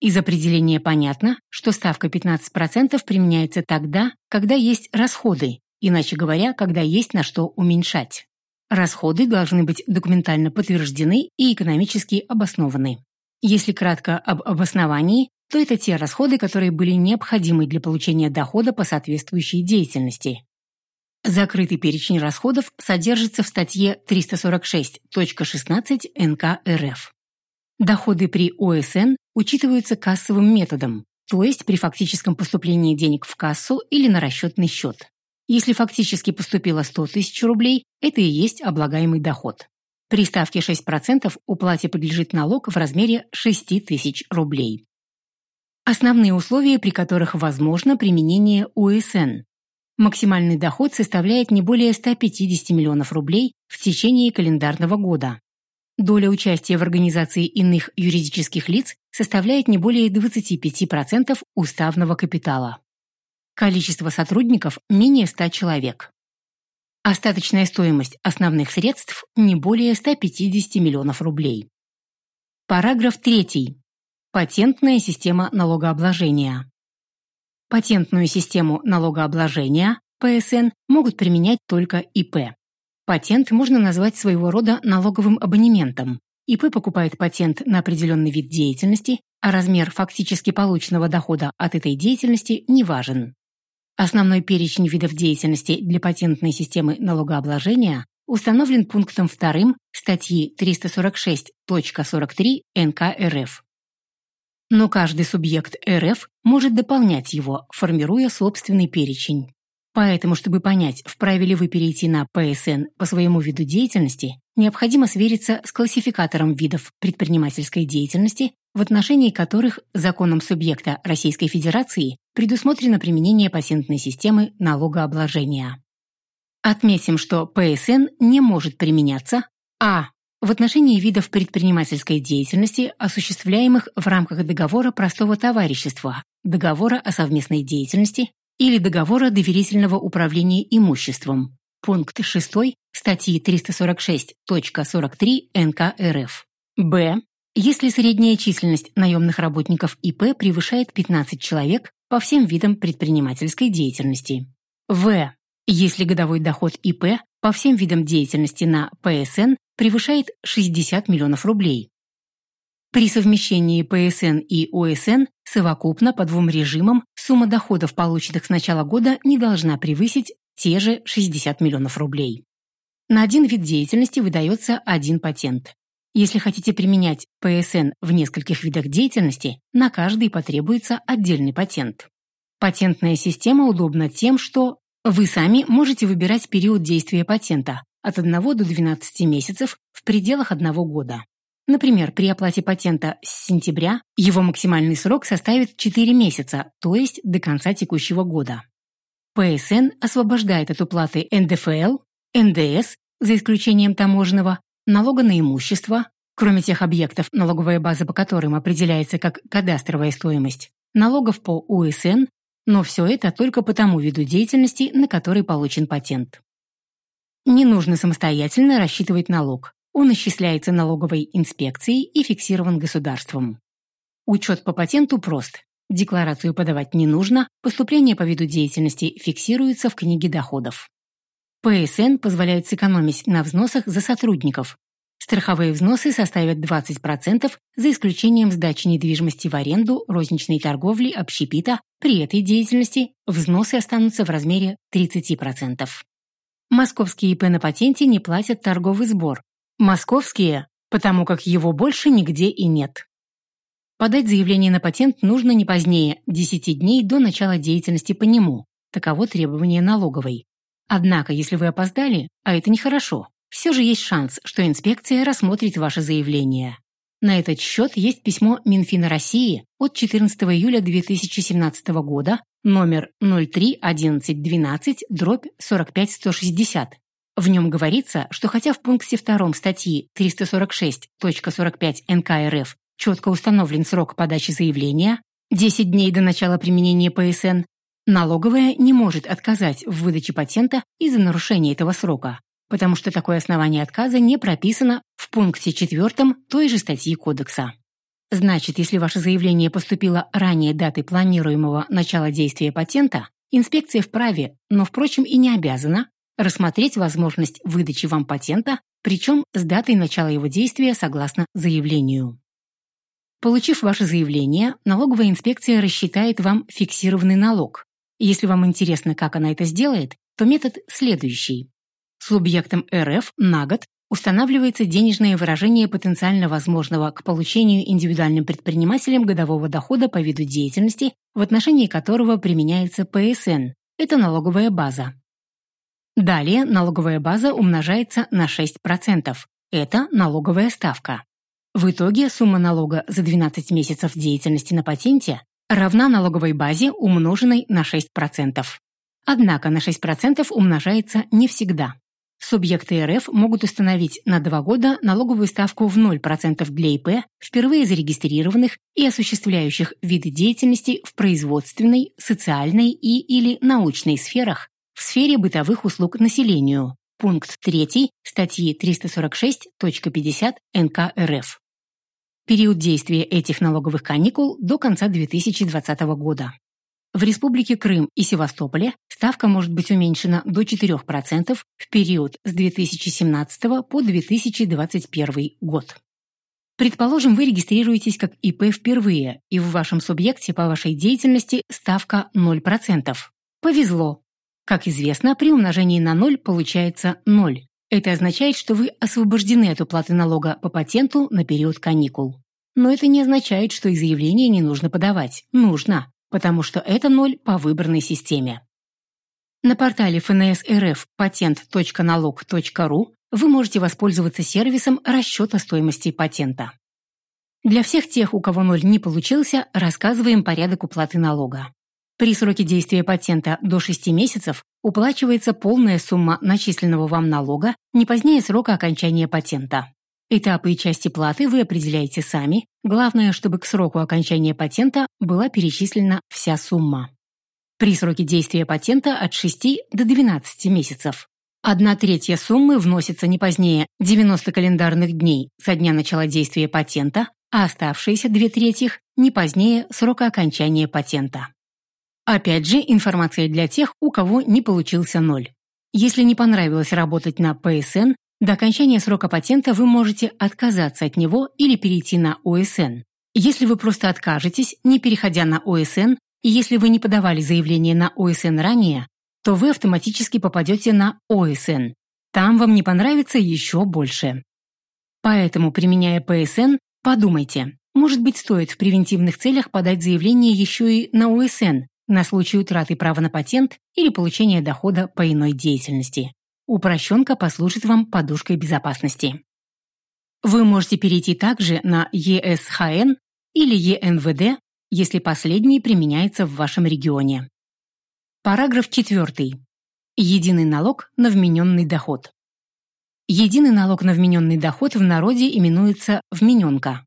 S1: Из определения понятно, что ставка 15% применяется тогда, когда есть расходы, иначе говоря, когда есть на что уменьшать. Расходы должны быть документально подтверждены и экономически обоснованы. Если кратко об обосновании, то это те расходы, которые были необходимы для получения дохода по соответствующей деятельности. Закрытый перечень расходов содержится в статье 346.16 НК РФ. Доходы при ОСН учитываются кассовым методом, то есть при фактическом поступлении денег в кассу или на расчетный счет. Если фактически поступило 100 тысяч рублей, это и есть облагаемый доход. При ставке 6% уплате подлежит налог в размере 6 тысяч рублей. Основные условия, при которых возможно применение ОСН. Максимальный доход составляет не более 150 миллионов рублей в течение календарного года. Доля участия в организации иных юридических лиц составляет не более 25% уставного капитала. Количество сотрудников менее 100 человек. Остаточная стоимость основных средств не более 150 миллионов рублей. Параграф 3. Патентная система налогообложения. Патентную систему налогообложения, ПСН, могут применять только ИП. Патент можно назвать своего рода налоговым абонементом. ИП покупает патент на определенный вид деятельности, а размер фактически полученного дохода от этой деятельности не важен. Основной перечень видов деятельности для патентной системы налогообложения установлен пунктом 2 статьи 346.43 НК РФ но каждый субъект РФ может дополнять его, формируя собственный перечень. Поэтому, чтобы понять, вправе ли вы перейти на ПСН по своему виду деятельности, необходимо свериться с классификатором видов предпринимательской деятельности, в отношении которых законом субъекта Российской Федерации предусмотрено применение патентной системы налогообложения. Отметим, что ПСН не может применяться а. В отношении видов предпринимательской деятельности, осуществляемых в рамках договора простого товарищества, договора о совместной деятельности или договора доверительного управления имуществом, пункт 6 статьи 346.43 НК РФ. Б. Если средняя численность наемных работников ИП превышает 15 человек по всем видам предпринимательской деятельности. В. Если годовой доход ИП по всем видам деятельности на ПСН превышает 60 миллионов рублей. При совмещении ПСН и ОСН совокупно по двум режимам сумма доходов, полученных с начала года, не должна превысить те же 60 миллионов рублей. На один вид деятельности выдается один патент. Если хотите применять ПСН в нескольких видах деятельности, на каждый потребуется отдельный патент. Патентная система удобна тем, что вы сами можете выбирать период действия патента от 1 до 12 месяцев в пределах одного года. Например, при оплате патента с сентября его максимальный срок составит 4 месяца, то есть до конца текущего года. ПСН освобождает от уплаты НДФЛ, НДС, за исключением таможенного, налога на имущество, кроме тех объектов, налоговая база по которым определяется как кадастровая стоимость, налогов по УСН, но все это только по тому виду деятельности, на который получен патент. Не нужно самостоятельно рассчитывать налог. Он исчисляется налоговой инспекцией и фиксирован государством. Учет по патенту прост. Декларацию подавать не нужно, поступление по виду деятельности фиксируется в книге доходов. ПСН позволяет сэкономить на взносах за сотрудников, Страховые взносы составят 20% за исключением сдачи недвижимости в аренду, розничной торговли, общепита. При этой деятельности взносы останутся в размере 30%. Московские ИП на патенте не платят торговый сбор. Московские, потому как его больше нигде и нет. Подать заявление на патент нужно не позднее 10 дней до начала деятельности по нему. Таково требование налоговой. Однако, если вы опоздали, а это нехорошо, все же есть шанс, что инспекция рассмотрит ваше заявление. На этот счет есть письмо Минфина России от 14 июля 2017 года номер 031112 дробь 45160. В нем говорится, что хотя в пункте 2 статьи 346.45 НК РФ четко установлен срок подачи заявления 10 дней до начала применения ПСН, налоговая не может отказать в выдаче патента из-за нарушения этого срока потому что такое основание отказа не прописано в пункте 4 той же статьи Кодекса. Значит, если ваше заявление поступило ранее даты планируемого начала действия патента, инспекция вправе, но, впрочем, и не обязана, рассмотреть возможность выдачи вам патента, причем с датой начала его действия согласно заявлению. Получив ваше заявление, налоговая инспекция рассчитает вам фиксированный налог. Если вам интересно, как она это сделает, то метод следующий. Субъектом РФ на год устанавливается денежное выражение потенциально возможного к получению индивидуальным предпринимателем годового дохода по виду деятельности, в отношении которого применяется ПСН. Это налоговая база. Далее налоговая база умножается на 6%. Это налоговая ставка. В итоге сумма налога за 12 месяцев деятельности на патенте равна налоговой базе, умноженной на 6%. Однако на 6% умножается не всегда. Субъекты РФ могут установить на два года налоговую ставку в 0% для ИП, впервые зарегистрированных и осуществляющих виды деятельности в производственной, социальной и или научной сферах, в сфере бытовых услуг населению. Пункт 3 статьи 346.50 НК РФ. Период действия этих налоговых каникул до конца 2020 года. В Республике Крым и Севастополе ставка может быть уменьшена до 4% в период с 2017 по 2021 год. Предположим, вы регистрируетесь как ИП впервые, и в вашем субъекте по вашей деятельности ставка 0%. Повезло. Как известно, при умножении на 0 получается 0. Это означает, что вы освобождены от уплаты налога по патенту на период каникул. Но это не означает, что и заявление не нужно подавать. Нужно потому что это ноль по выбранной системе. На портале ФНС РФ patent.налог.ру вы можете воспользоваться сервисом расчета стоимости патента. Для всех тех, у кого ноль не получился, рассказываем порядок уплаты налога. При сроке действия патента до 6 месяцев уплачивается полная сумма начисленного вам налога не позднее срока окончания патента. Этапы и части платы вы определяете сами, главное, чтобы к сроку окончания патента была перечислена вся сумма. При сроке действия патента от 6 до 12 месяцев. Одна третья суммы вносится не позднее 90 календарных дней со дня начала действия патента, а оставшиеся две трети не позднее срока окончания патента. Опять же, информация для тех, у кого не получился ноль. Если не понравилось работать на ПСН, до окончания срока патента вы можете отказаться от него или перейти на ОСН. Если вы просто откажетесь, не переходя на ОСН, и если вы не подавали заявление на ОСН ранее, то вы автоматически попадете на ОСН. Там вам не понравится еще больше. Поэтому, применяя ПСН, подумайте, может быть, стоит в превентивных целях подать заявление еще и на ОСН на случай утраты права на патент или получения дохода по иной деятельности. Упрощенка послужит вам подушкой безопасности. Вы можете перейти также на ЕСХН или ЕНВД если последний применяется в вашем регионе. Параграф 4. Единый налог на вмененный доход. Единый налог на вмененный доход в народе именуется вмененка.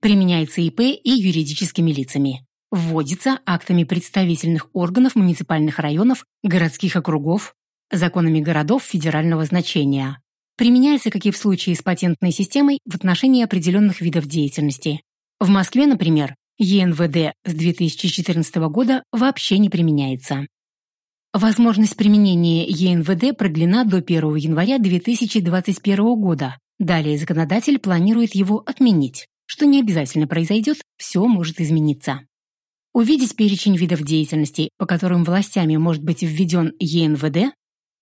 S1: Применяется ИП и юридическими лицами. Вводится актами представительных органов муниципальных районов, городских округов, законами городов федерального значения. Применяется, как и в случае с патентной системой, в отношении определенных видов деятельности. В Москве, например, ЕНВД с 2014 года вообще не применяется. Возможность применения ЕНВД продлена до 1 января 2021 года. Далее законодатель планирует его отменить. Что не обязательно произойдет, все может измениться. Увидеть перечень видов деятельности, по которым властями может быть введен ЕНВД,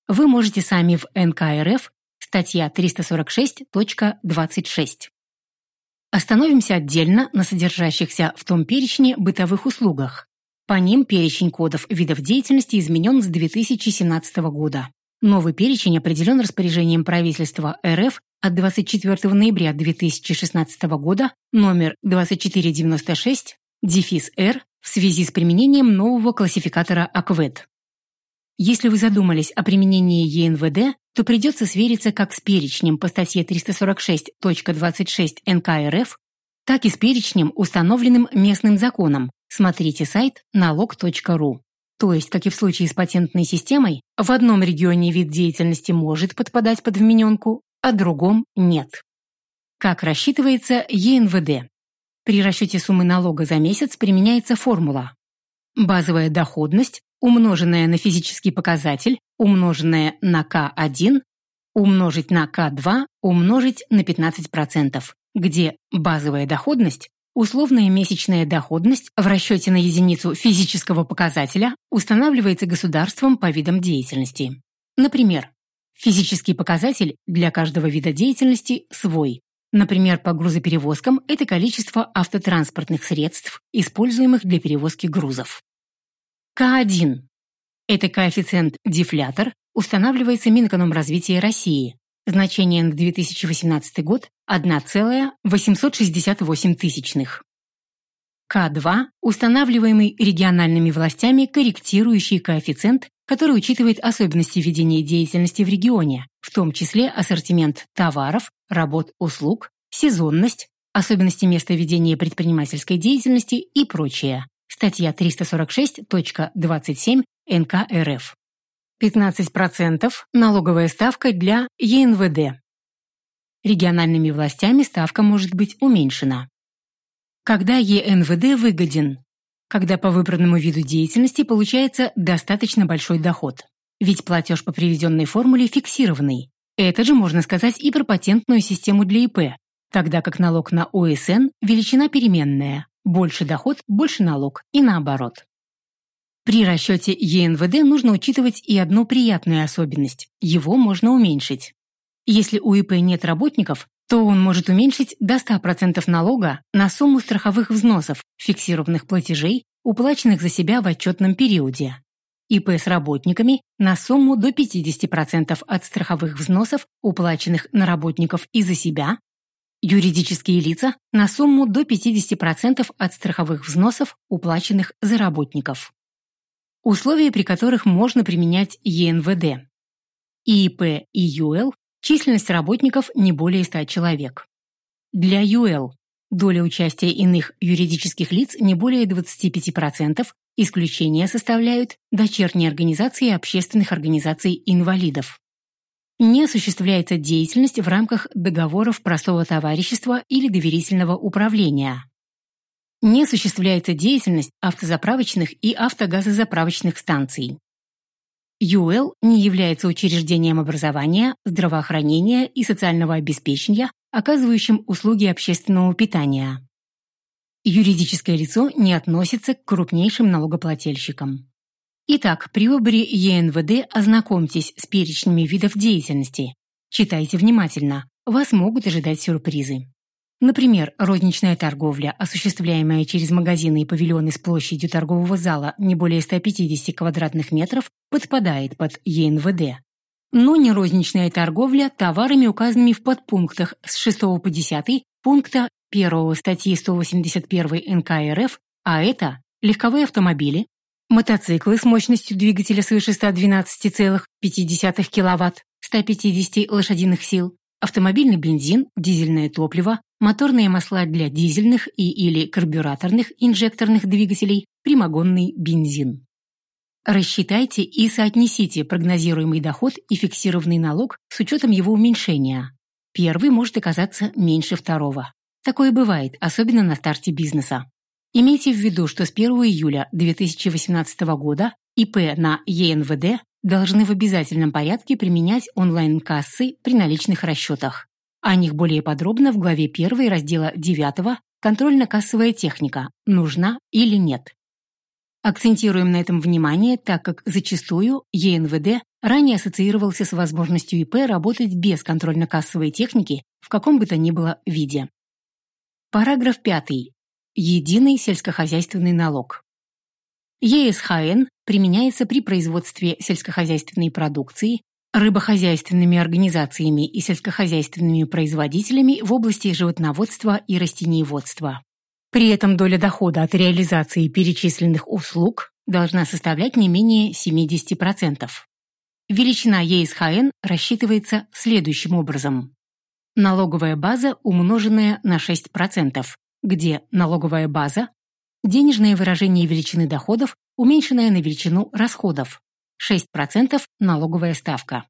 S1: вы можете сами в НК статья 346.26. Остановимся отдельно на содержащихся в том перечне бытовых услугах. По ним перечень кодов видов деятельности изменен с 2017 года. Новый перечень определен распоряжением правительства РФ от 24 ноября 2016 года номер 2496 дефис Р в связи с применением нового классификатора АКВЭД. Если вы задумались о применении ЕНВД, то придется свериться как с перечнем по статье 346.26 НК РФ, так и с перечнем, установленным местным законом. Смотрите сайт налог.ру. То есть, как и в случае с патентной системой, в одном регионе вид деятельности может подпадать под вмененку, а другом нет. Как рассчитывается ЕНВД? При расчете суммы налога за месяц применяется формула. Базовая доходность умноженное на физический показатель, умноженное на К1, умножить на К2, умножить на 15%, где базовая доходность Условная месячная доходность в расчете на единицу физического показателя устанавливается государством по видам деятельности. Например, физический показатель для каждого вида деятельности свой. Например, по грузоперевозкам это количество автотранспортных средств, используемых для перевозки грузов. К1. Это коэффициент-дефлятор, устанавливается Минэкономразвития России. Значение на 2018 год 1,868 тысячных. К2 – устанавливаемый региональными властями корректирующий коэффициент, который учитывает особенности ведения деятельности в регионе, в том числе ассортимент товаров, работ, услуг, сезонность, особенности места ведения предпринимательской деятельности и прочее. Статья 346.27 НК РФ. 15% налоговая ставка для ЕНВД. Региональными властями ставка может быть уменьшена. Когда ЕНВД выгоден? Когда по выбранному виду деятельности получается достаточно большой доход. Ведь платеж по приведенной формуле фиксированный. Это же можно сказать и про патентную систему для ИП, тогда как налог на ОСН – величина переменная, больше доход, больше налог и наоборот. При расчете ЕНВД нужно учитывать и одну приятную особенность – его можно уменьшить. Если у ИП нет работников, то он может уменьшить до 100% налога на сумму страховых взносов, фиксированных платежей, уплаченных за себя в отчетном периоде. ИП с работниками на сумму до 50% от страховых взносов, уплаченных на работников и за себя, Юридические лица на сумму до 50% от страховых взносов, уплаченных за работников. Условия, при которых можно применять ЕНВД. ИИП и ЮЛ – численность работников не более 100 человек. Для ЮЛ доля участия иных юридических лиц не более 25%, исключения составляют дочерние организации общественных организаций инвалидов. Не осуществляется деятельность в рамках договоров простого товарищества или доверительного управления. Не осуществляется деятельность автозаправочных и автогазозаправочных станций. ЮЛ не является учреждением образования, здравоохранения и социального обеспечения, оказывающим услуги общественного питания. Юридическое лицо не относится к крупнейшим налогоплательщикам. Итак, при выборе ЕНВД ознакомьтесь с перечнями видов деятельности. Читайте внимательно, вас могут ожидать сюрпризы. Например, розничная торговля, осуществляемая через магазины и павильоны с площадью торгового зала не более 150 квадратных метров, подпадает под ЕНВД. Но не розничная торговля товарами, указанными в подпунктах с 6 по 10 пункта 1 статьи 181 НК РФ, а это легковые автомобили, Мотоциклы с мощностью двигателя свыше 112,5 кВт, 150 лошадиных сил, автомобильный бензин, дизельное топливо, моторные масла для дизельных и или карбюраторных инжекторных двигателей, прямогонный бензин. Рассчитайте и соотнесите прогнозируемый доход и фиксированный налог с учетом его уменьшения. Первый может оказаться меньше второго. Такое бывает, особенно на старте бизнеса. Имейте в виду, что с 1 июля 2018 года ИП на ЕНВД должны в обязательном порядке применять онлайн-кассы при наличных расчетах. О них более подробно в главе 1 раздела 9 «Контрольно-кассовая техника. Нужна или нет?». Акцентируем на этом внимание, так как зачастую ЕНВД ранее ассоциировался с возможностью ИП работать без контрольно-кассовой техники в каком бы то ни было виде. Параграф 5. Единый сельскохозяйственный налог. ЕСХН применяется при производстве сельскохозяйственной продукции, рыбохозяйственными организациями и сельскохозяйственными производителями в области животноводства и растениеводства. При этом доля дохода от реализации перечисленных услуг должна составлять не менее 70%. Величина ЕСХН рассчитывается следующим образом. Налоговая база, умноженная на 6%, где налоговая база, денежное выражение величины доходов, уменьшенное на величину расходов, 6% налоговая ставка.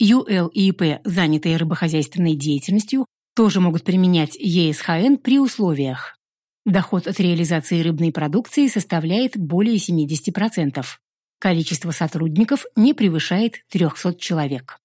S1: ЮЛ и ИП, занятые рыбохозяйственной деятельностью, тоже могут применять ЕСХН при условиях. Доход от реализации рыбной продукции составляет более 70%. Количество сотрудников не превышает 300 человек.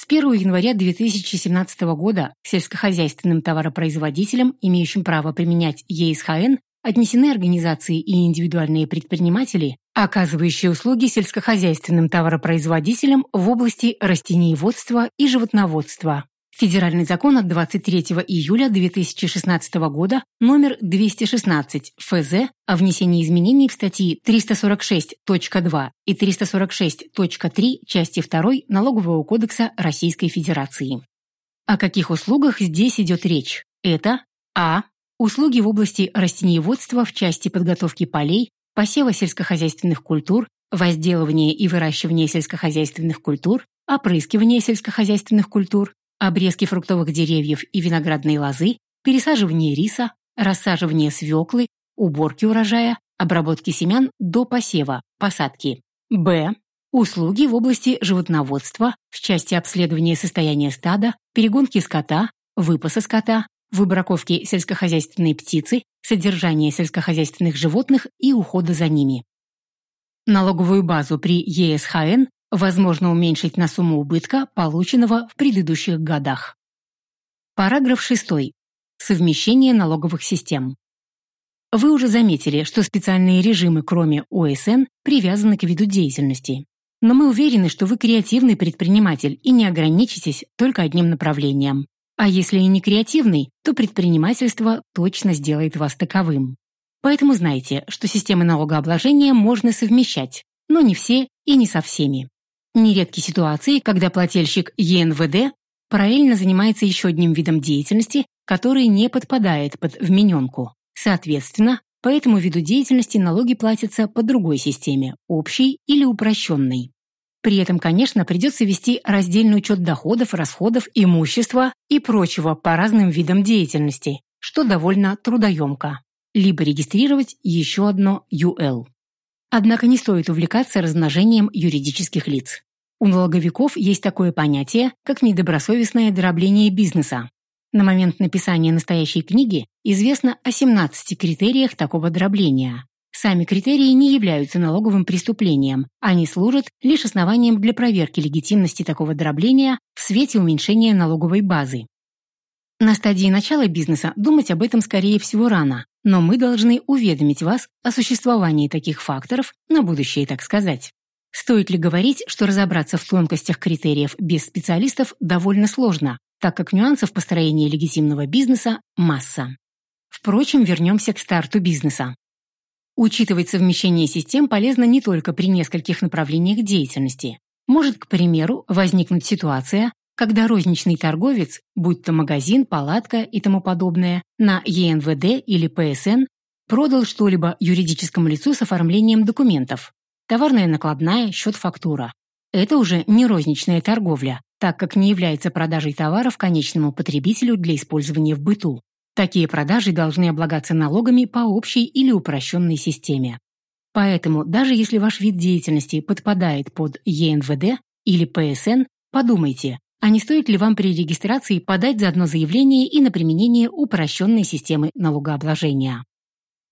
S1: С 1 января 2017 года сельскохозяйственным товаропроизводителям, имеющим право применять ЕСХН, отнесены организации и индивидуальные предприниматели, оказывающие услуги сельскохозяйственным товаропроизводителям в области растениеводства и животноводства. Федеральный закон от 23 июля 2016 года номер 216 ФЗ о внесении изменений в статьи 346.2 и 346.3 части 2 Налогового кодекса Российской Федерации. О каких услугах здесь идет речь? Это А. Услуги в области растениеводства в части подготовки полей, посева сельскохозяйственных культур, возделывания и выращивания сельскохозяйственных культур, опрыскивания сельскохозяйственных культур, обрезки фруктовых деревьев и виноградной лозы, пересаживание риса, рассаживание свеклы, уборки урожая, обработки семян до посева, посадки. Б. Услуги в области животноводства в части обследования состояния стада, перегонки скота, выпаса скота, выбраковки сельскохозяйственной птицы, содержания сельскохозяйственных животных и ухода за ними. Налоговую базу при ЕСХН возможно уменьшить на сумму убытка, полученного в предыдущих годах. Параграф 6. Совмещение налоговых систем. Вы уже заметили, что специальные режимы, кроме ОСН, привязаны к виду деятельности. Но мы уверены, что вы креативный предприниматель и не ограничитесь только одним направлением. А если и не креативный, то предпринимательство точно сделает вас таковым. Поэтому знайте, что системы налогообложения можно совмещать, но не все и не со всеми. Нередки ситуации, когда плательщик ЕНВД параллельно занимается еще одним видом деятельности, который не подпадает под вмененку. Соответственно, по этому виду деятельности налоги платятся по другой системе – общей или упрощенной. При этом, конечно, придется вести раздельный учет доходов, расходов, имущества и прочего по разным видам деятельности, что довольно трудоемко. Либо регистрировать еще одно UL. Однако не стоит увлекаться размножением юридических лиц. У налоговиков есть такое понятие, как недобросовестное дробление бизнеса. На момент написания настоящей книги известно о 17 критериях такого дробления. Сами критерии не являются налоговым преступлением, они служат лишь основанием для проверки легитимности такого дробления в свете уменьшения налоговой базы. На стадии начала бизнеса думать об этом скорее всего рано, но мы должны уведомить вас о существовании таких факторов на будущее, так сказать. Стоит ли говорить, что разобраться в тонкостях критериев без специалистов довольно сложно, так как нюансов построения легитимного бизнеса масса. Впрочем, вернемся к старту бизнеса. Учитывать совмещение систем полезно не только при нескольких направлениях деятельности. Может, к примеру, возникнуть ситуация, когда розничный торговец, будь то магазин, палатка и тому подобное, на ЕНВД или ПСН продал что-либо юридическому лицу с оформлением документов. Товарная накладная, счет-фактура. Это уже не розничная торговля, так как не является продажей товаров конечному потребителю для использования в быту. Такие продажи должны облагаться налогами по общей или упрощенной системе. Поэтому, даже если ваш вид деятельности подпадает под ЕНВД или ПСН, подумайте, а не стоит ли вам при регистрации подать заодно заявление и на применение упрощенной системы налогообложения.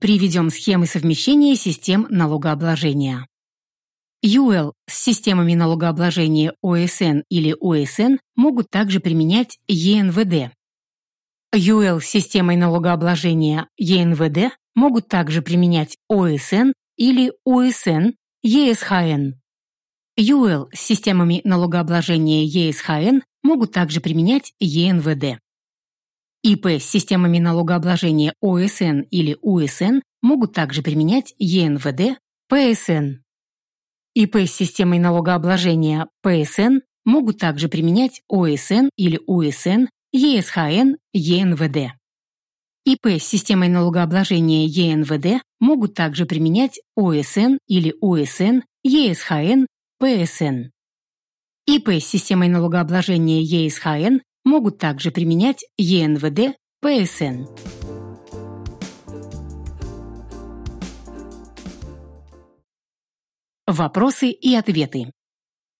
S1: Приведем схемы совмещения систем налогообложения. UL с системами налогообложения ОСН или ОСН могут также применять ЕНВД, UL с системой налогообложения ЕНВД могут также применять ОСН или ОСН, ЕСХН. UL с системами налогообложения ЕСХН могут также применять ЕНВД. ИП с системами налогообложения ОСН или УСН могут также применять ЕНВД, ПСН. ИП с системой налогообложения ПСН могут также применять ОСН или УСН, ЕСХН, ЕНВД. ИП с системой налогообложения ЕНВД могут также применять ОСН или УСН, ЕСХН, ПСН. ИП с системой налогообложения ЕСХН могут также применять ЕНВД, ПСН. Вопросы и ответы.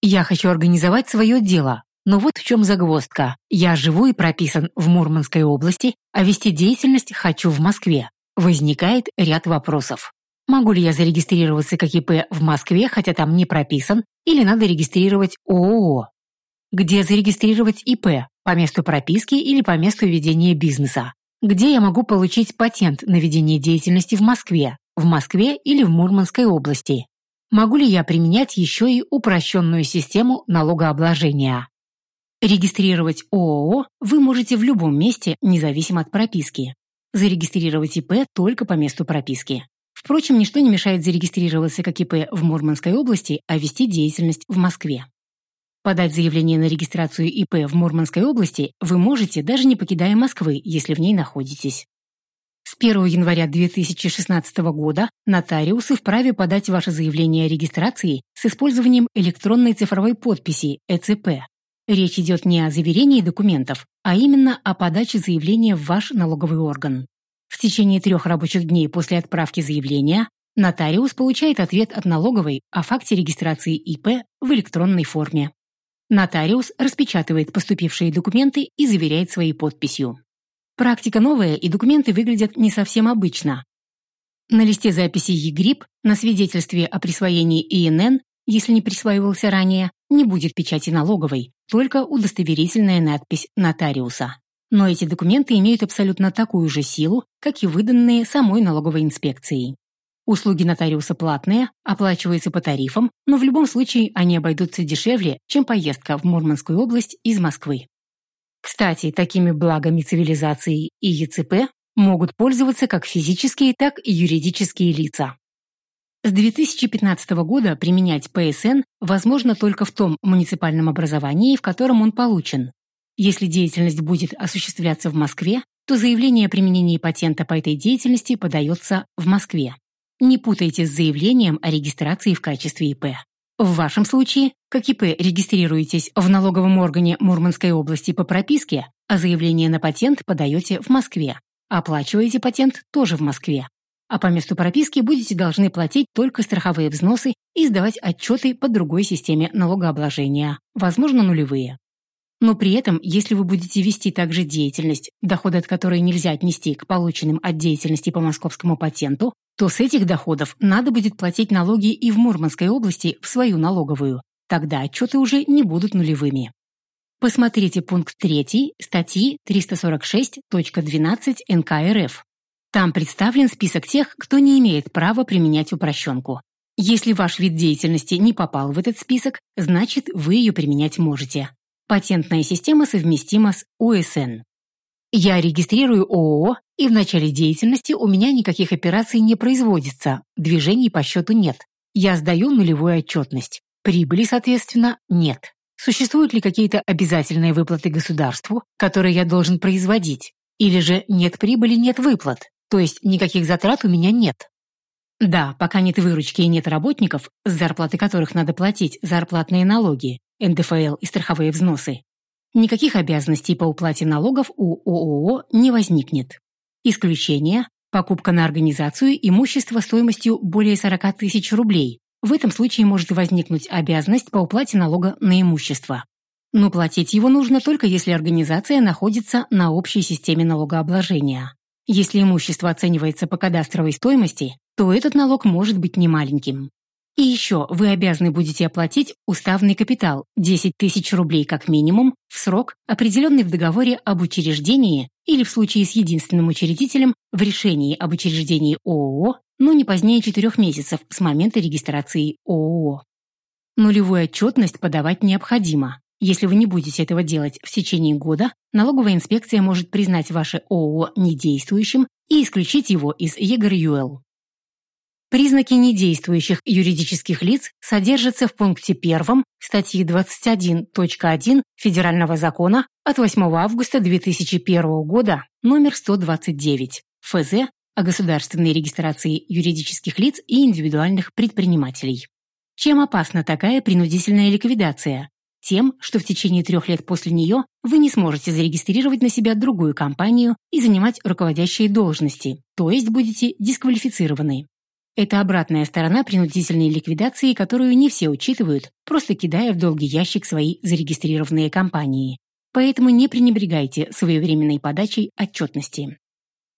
S1: Я хочу организовать свое дело, но вот в чем загвоздка. Я живу и прописан в Мурманской области, а вести деятельность хочу в Москве. Возникает ряд вопросов. Могу ли я зарегистрироваться как ИП в Москве, хотя там не прописан, или надо регистрировать ООО? Где зарегистрировать ИП? По месту прописки или по месту ведения бизнеса? Где я могу получить патент на ведение деятельности в Москве? В Москве или в Мурманской области? Могу ли я применять еще и упрощенную систему налогообложения? Регистрировать ООО вы можете в любом месте, независимо от прописки. Зарегистрировать ИП только по месту прописки. Впрочем, ничто не мешает зарегистрироваться как ИП в Мурманской области, а вести деятельность в Москве. Подать заявление на регистрацию ИП в Мурманской области вы можете, даже не покидая Москвы, если в ней находитесь. С 1 января 2016 года нотариусы вправе подать ваше заявление о регистрации с использованием электронной цифровой подписи ЭЦП Речь идет не о заверении документов, а именно о подаче заявления в ваш налоговый орган. В течение трех рабочих дней после отправки заявления нотариус получает ответ от налоговой о факте регистрации ИП в электронной форме. Нотариус распечатывает поступившие документы и заверяет своей подписью. Практика новая, и документы выглядят не совсем обычно. На листе записи ЕГРИП, на свидетельстве о присвоении ИНН, если не присваивался ранее, не будет печати налоговой, только удостоверительная надпись нотариуса. Но эти документы имеют абсолютно такую же силу, как и выданные самой налоговой инспекцией. Услуги нотариуса платные, оплачиваются по тарифам, но в любом случае они обойдутся дешевле, чем поездка в Мурманскую область из Москвы. Кстати, такими благами цивилизации и ЕЦП могут пользоваться как физические, так и юридические лица. С 2015 года применять ПСН возможно только в том муниципальном образовании, в котором он получен. Если деятельность будет осуществляться в Москве, то заявление о применении патента по этой деятельности подается в Москве. Не путайте с заявлением о регистрации в качестве ИП. В вашем случае, как ИП, регистрируетесь в налоговом органе Мурманской области по прописке, а заявление на патент подаете в Москве. Оплачиваете патент тоже в Москве. А по месту прописки будете должны платить только страховые взносы и сдавать отчеты по другой системе налогообложения, возможно, нулевые. Но при этом, если вы будете вести также деятельность, доходы от которой нельзя отнести к полученным от деятельности по московскому патенту, то с этих доходов надо будет платить налоги и в Мурманской области в свою налоговую. Тогда отчеты уже не будут нулевыми. Посмотрите пункт 3 статьи 346.12 НК РФ. Там представлен список тех, кто не имеет права применять упрощенку. Если ваш вид деятельности не попал в этот список, значит, вы ее применять можете. Патентная система совместима с УСН. Я регистрирую ООО, и в начале деятельности у меня никаких операций не производится, движений по счету нет. Я сдаю нулевую отчетность. Прибыли, соответственно, нет. Существуют ли какие-то обязательные выплаты государству, которые я должен производить? Или же нет прибыли, нет выплат, то есть никаких затрат у меня нет? Да, пока нет выручки и нет работников, с зарплаты которых надо платить зарплатные налоги, НДФЛ и страховые взносы, никаких обязанностей по уплате налогов у ООО не возникнет. Исключение – покупка на организацию имущества стоимостью более 40 тысяч рублей. В этом случае может возникнуть обязанность по уплате налога на имущество. Но платить его нужно только если организация находится на общей системе налогообложения. Если имущество оценивается по кадастровой стоимости, то этот налог может быть немаленьким. И еще вы обязаны будете оплатить уставный капитал 10 тысяч рублей как минимум в срок, определенный в договоре об учреждении или в случае с единственным учредителем в решении об учреждении ООО, но не позднее 4 месяцев с момента регистрации ООО. Нулевую отчетность подавать необходимо. Если вы не будете этого делать в течение года, налоговая инспекция может признать ваше ООО недействующим и исключить его из ЕГРЮЛ. Признаки недействующих юридических лиц содержатся в пункте 1 статьи 21.1 Федерального закона от 8 августа 2001 года номер 129 ФЗ о государственной регистрации юридических лиц и индивидуальных предпринимателей. Чем опасна такая принудительная ликвидация? Тем, что в течение трех лет после нее вы не сможете зарегистрировать на себя другую компанию и занимать руководящие должности, то есть будете дисквалифицированы. Это обратная сторона принудительной ликвидации, которую не все учитывают, просто кидая в долгий ящик свои зарегистрированные компании. Поэтому не пренебрегайте своевременной подачей отчетности.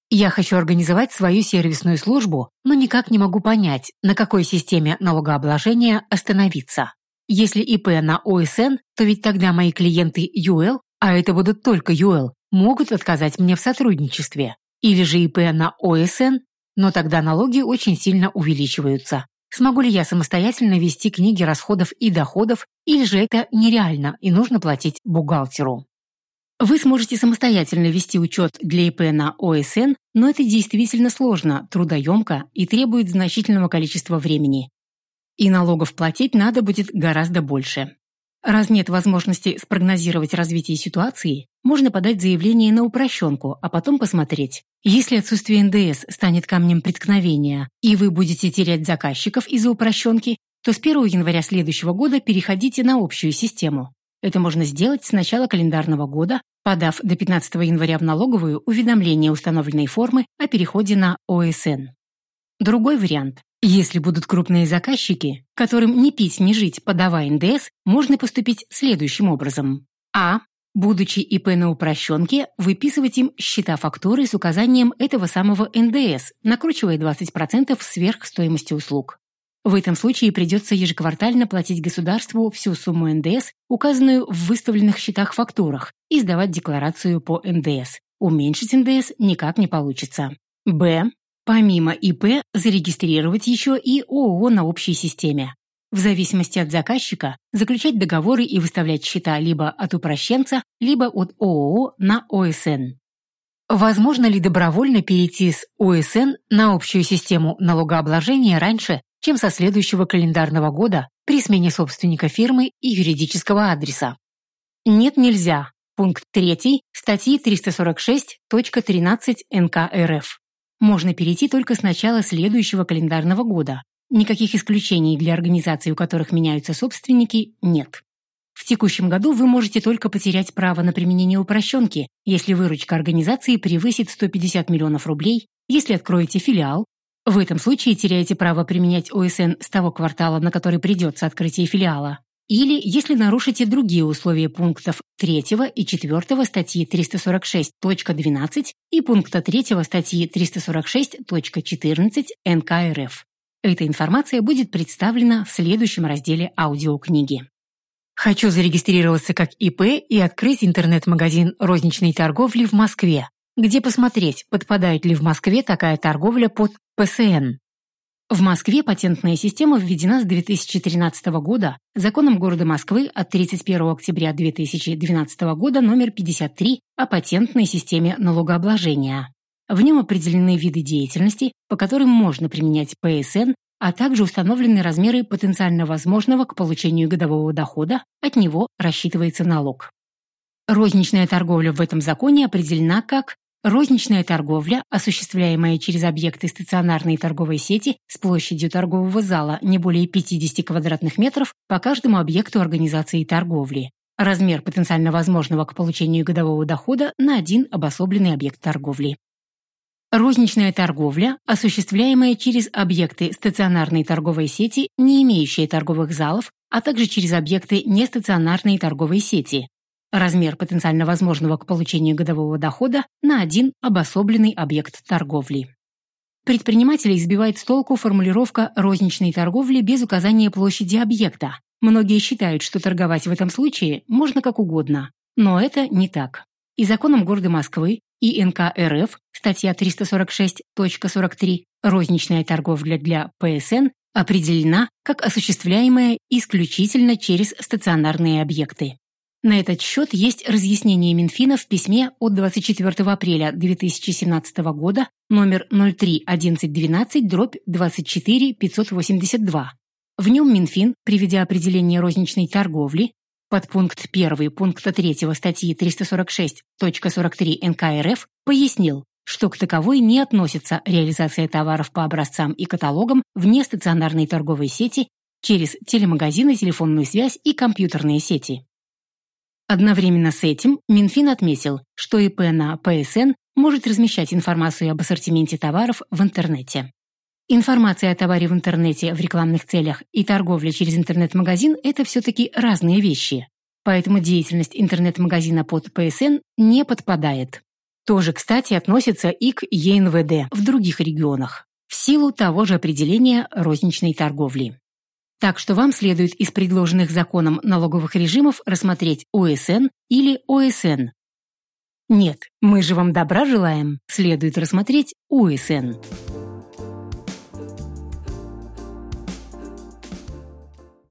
S1: Я хочу организовать свою сервисную службу, но никак не могу понять, на какой системе налогообложения остановиться. Если ИП на ОСН, то ведь тогда мои клиенты ЮЛ, а это будут только ЮЛ, могут отказать мне в сотрудничестве. Или же ИП на ОСН, но тогда налоги очень сильно увеличиваются. Смогу ли я самостоятельно вести книги расходов и доходов, или же это нереально и нужно платить бухгалтеру? Вы сможете самостоятельно вести учет для ИП на ОСН, но это действительно сложно, трудоемко и требует значительного количества времени. И налогов платить надо будет гораздо больше. Раз нет возможности спрогнозировать развитие ситуации, можно подать заявление на упрощенку, а потом посмотреть. Если отсутствие НДС станет камнем преткновения, и вы будете терять заказчиков из-за упрощенки, то с 1 января следующего года переходите на общую систему. Это можно сделать с начала календарного года, подав до 15 января в налоговую уведомление установленной формы о переходе на ОСН. Другой вариант. Если будут крупные заказчики, которым не пить, не жить, подавая НДС, можно поступить следующим образом. А. Будучи ИП на упрощенке, выписывать им счета фактуры с указанием этого самого НДС, накручивая 20% сверх стоимости услуг. В этом случае придется ежеквартально платить государству всю сумму НДС, указанную в выставленных счетах-фактурах, и сдавать декларацию по НДС. Уменьшить НДС никак не получится. Б. Помимо ИП зарегистрировать еще и ООО на общей системе. В зависимости от заказчика заключать договоры и выставлять счета либо от упрощенца, либо от ООО на ОСН. Возможно ли добровольно перейти с ОСН на общую систему налогообложения раньше, чем со следующего календарного года при смене собственника фирмы и юридического адреса? Нет, нельзя. Пункт 3 статьи 346.13 НК РФ. Можно перейти только с начала следующего календарного года. Никаких исключений для организаций, у которых меняются собственники, нет. В текущем году вы можете только потерять право на применение упрощенки, если выручка организации превысит 150 миллионов рублей, если откроете филиал. В этом случае теряете право применять ОСН с того квартала, на который придется открытие филиала, или если нарушите другие условия пунктов 3 и 4 статьи 346.12 и пункта 3 статьи 346.14 НК РФ. Эта информация будет представлена в следующем разделе аудиокниги. Хочу зарегистрироваться как ИП и открыть интернет-магазин розничной торговли в Москве, где посмотреть, подпадает ли в Москве такая торговля под ПСН. В Москве патентная система введена с 2013 года законом города Москвы от 31 октября 2012 года номер 53 о патентной системе налогообложения. В нем определены виды деятельности, по которым можно применять ПСН, а также установлены размеры потенциально возможного к получению годового дохода, от него рассчитывается налог. Розничная торговля в этом законе определена как розничная торговля, осуществляемая через объекты стационарной торговой сети с площадью торгового зала не более 50 квадратных метров по каждому объекту организации торговли. Размер потенциально возможного к получению годового дохода на один обособленный объект торговли. Розничная торговля, осуществляемая через объекты стационарной торговой сети, не имеющие торговых залов, а также через объекты нестационарной торговой сети. Размер потенциально возможного к получению годового дохода на один обособленный объект торговли. Предпринимателей избивает с толку формулировка розничной торговли без указания площади объекта. Многие считают, что торговать в этом случае можно как угодно. Но это не так. И законом города Москвы и НК РФ, статья 346.43, розничная торговля для ПСН определена как осуществляемая исключительно через стационарные объекты. На этот счет есть разъяснение Минфина в письме от 24 апреля 2017 года номер 031112 дробь 24 582. В нем Минфин, приведя определение розничной торговли, Подпункт 1 пункта 3 статьи 346.43 НК РФ пояснил, что к таковой не относится реализация товаров по образцам и каталогам вне стационарной торговой сети через телемагазины, телефонную связь и компьютерные сети. Одновременно с этим Минфин отметил, что ИП на ПСН может размещать информацию об ассортименте товаров в интернете. Информация о товаре в интернете в рекламных целях и торговля через интернет-магазин – это все-таки разные вещи. Поэтому деятельность интернет-магазина под ПСН не подпадает. Тоже, кстати, относится и к ЕНВД в других регионах, в силу того же определения розничной торговли. Так что вам следует из предложенных законом налоговых режимов рассмотреть ОСН или ОСН. Нет, мы же вам добра желаем, следует рассмотреть УСН.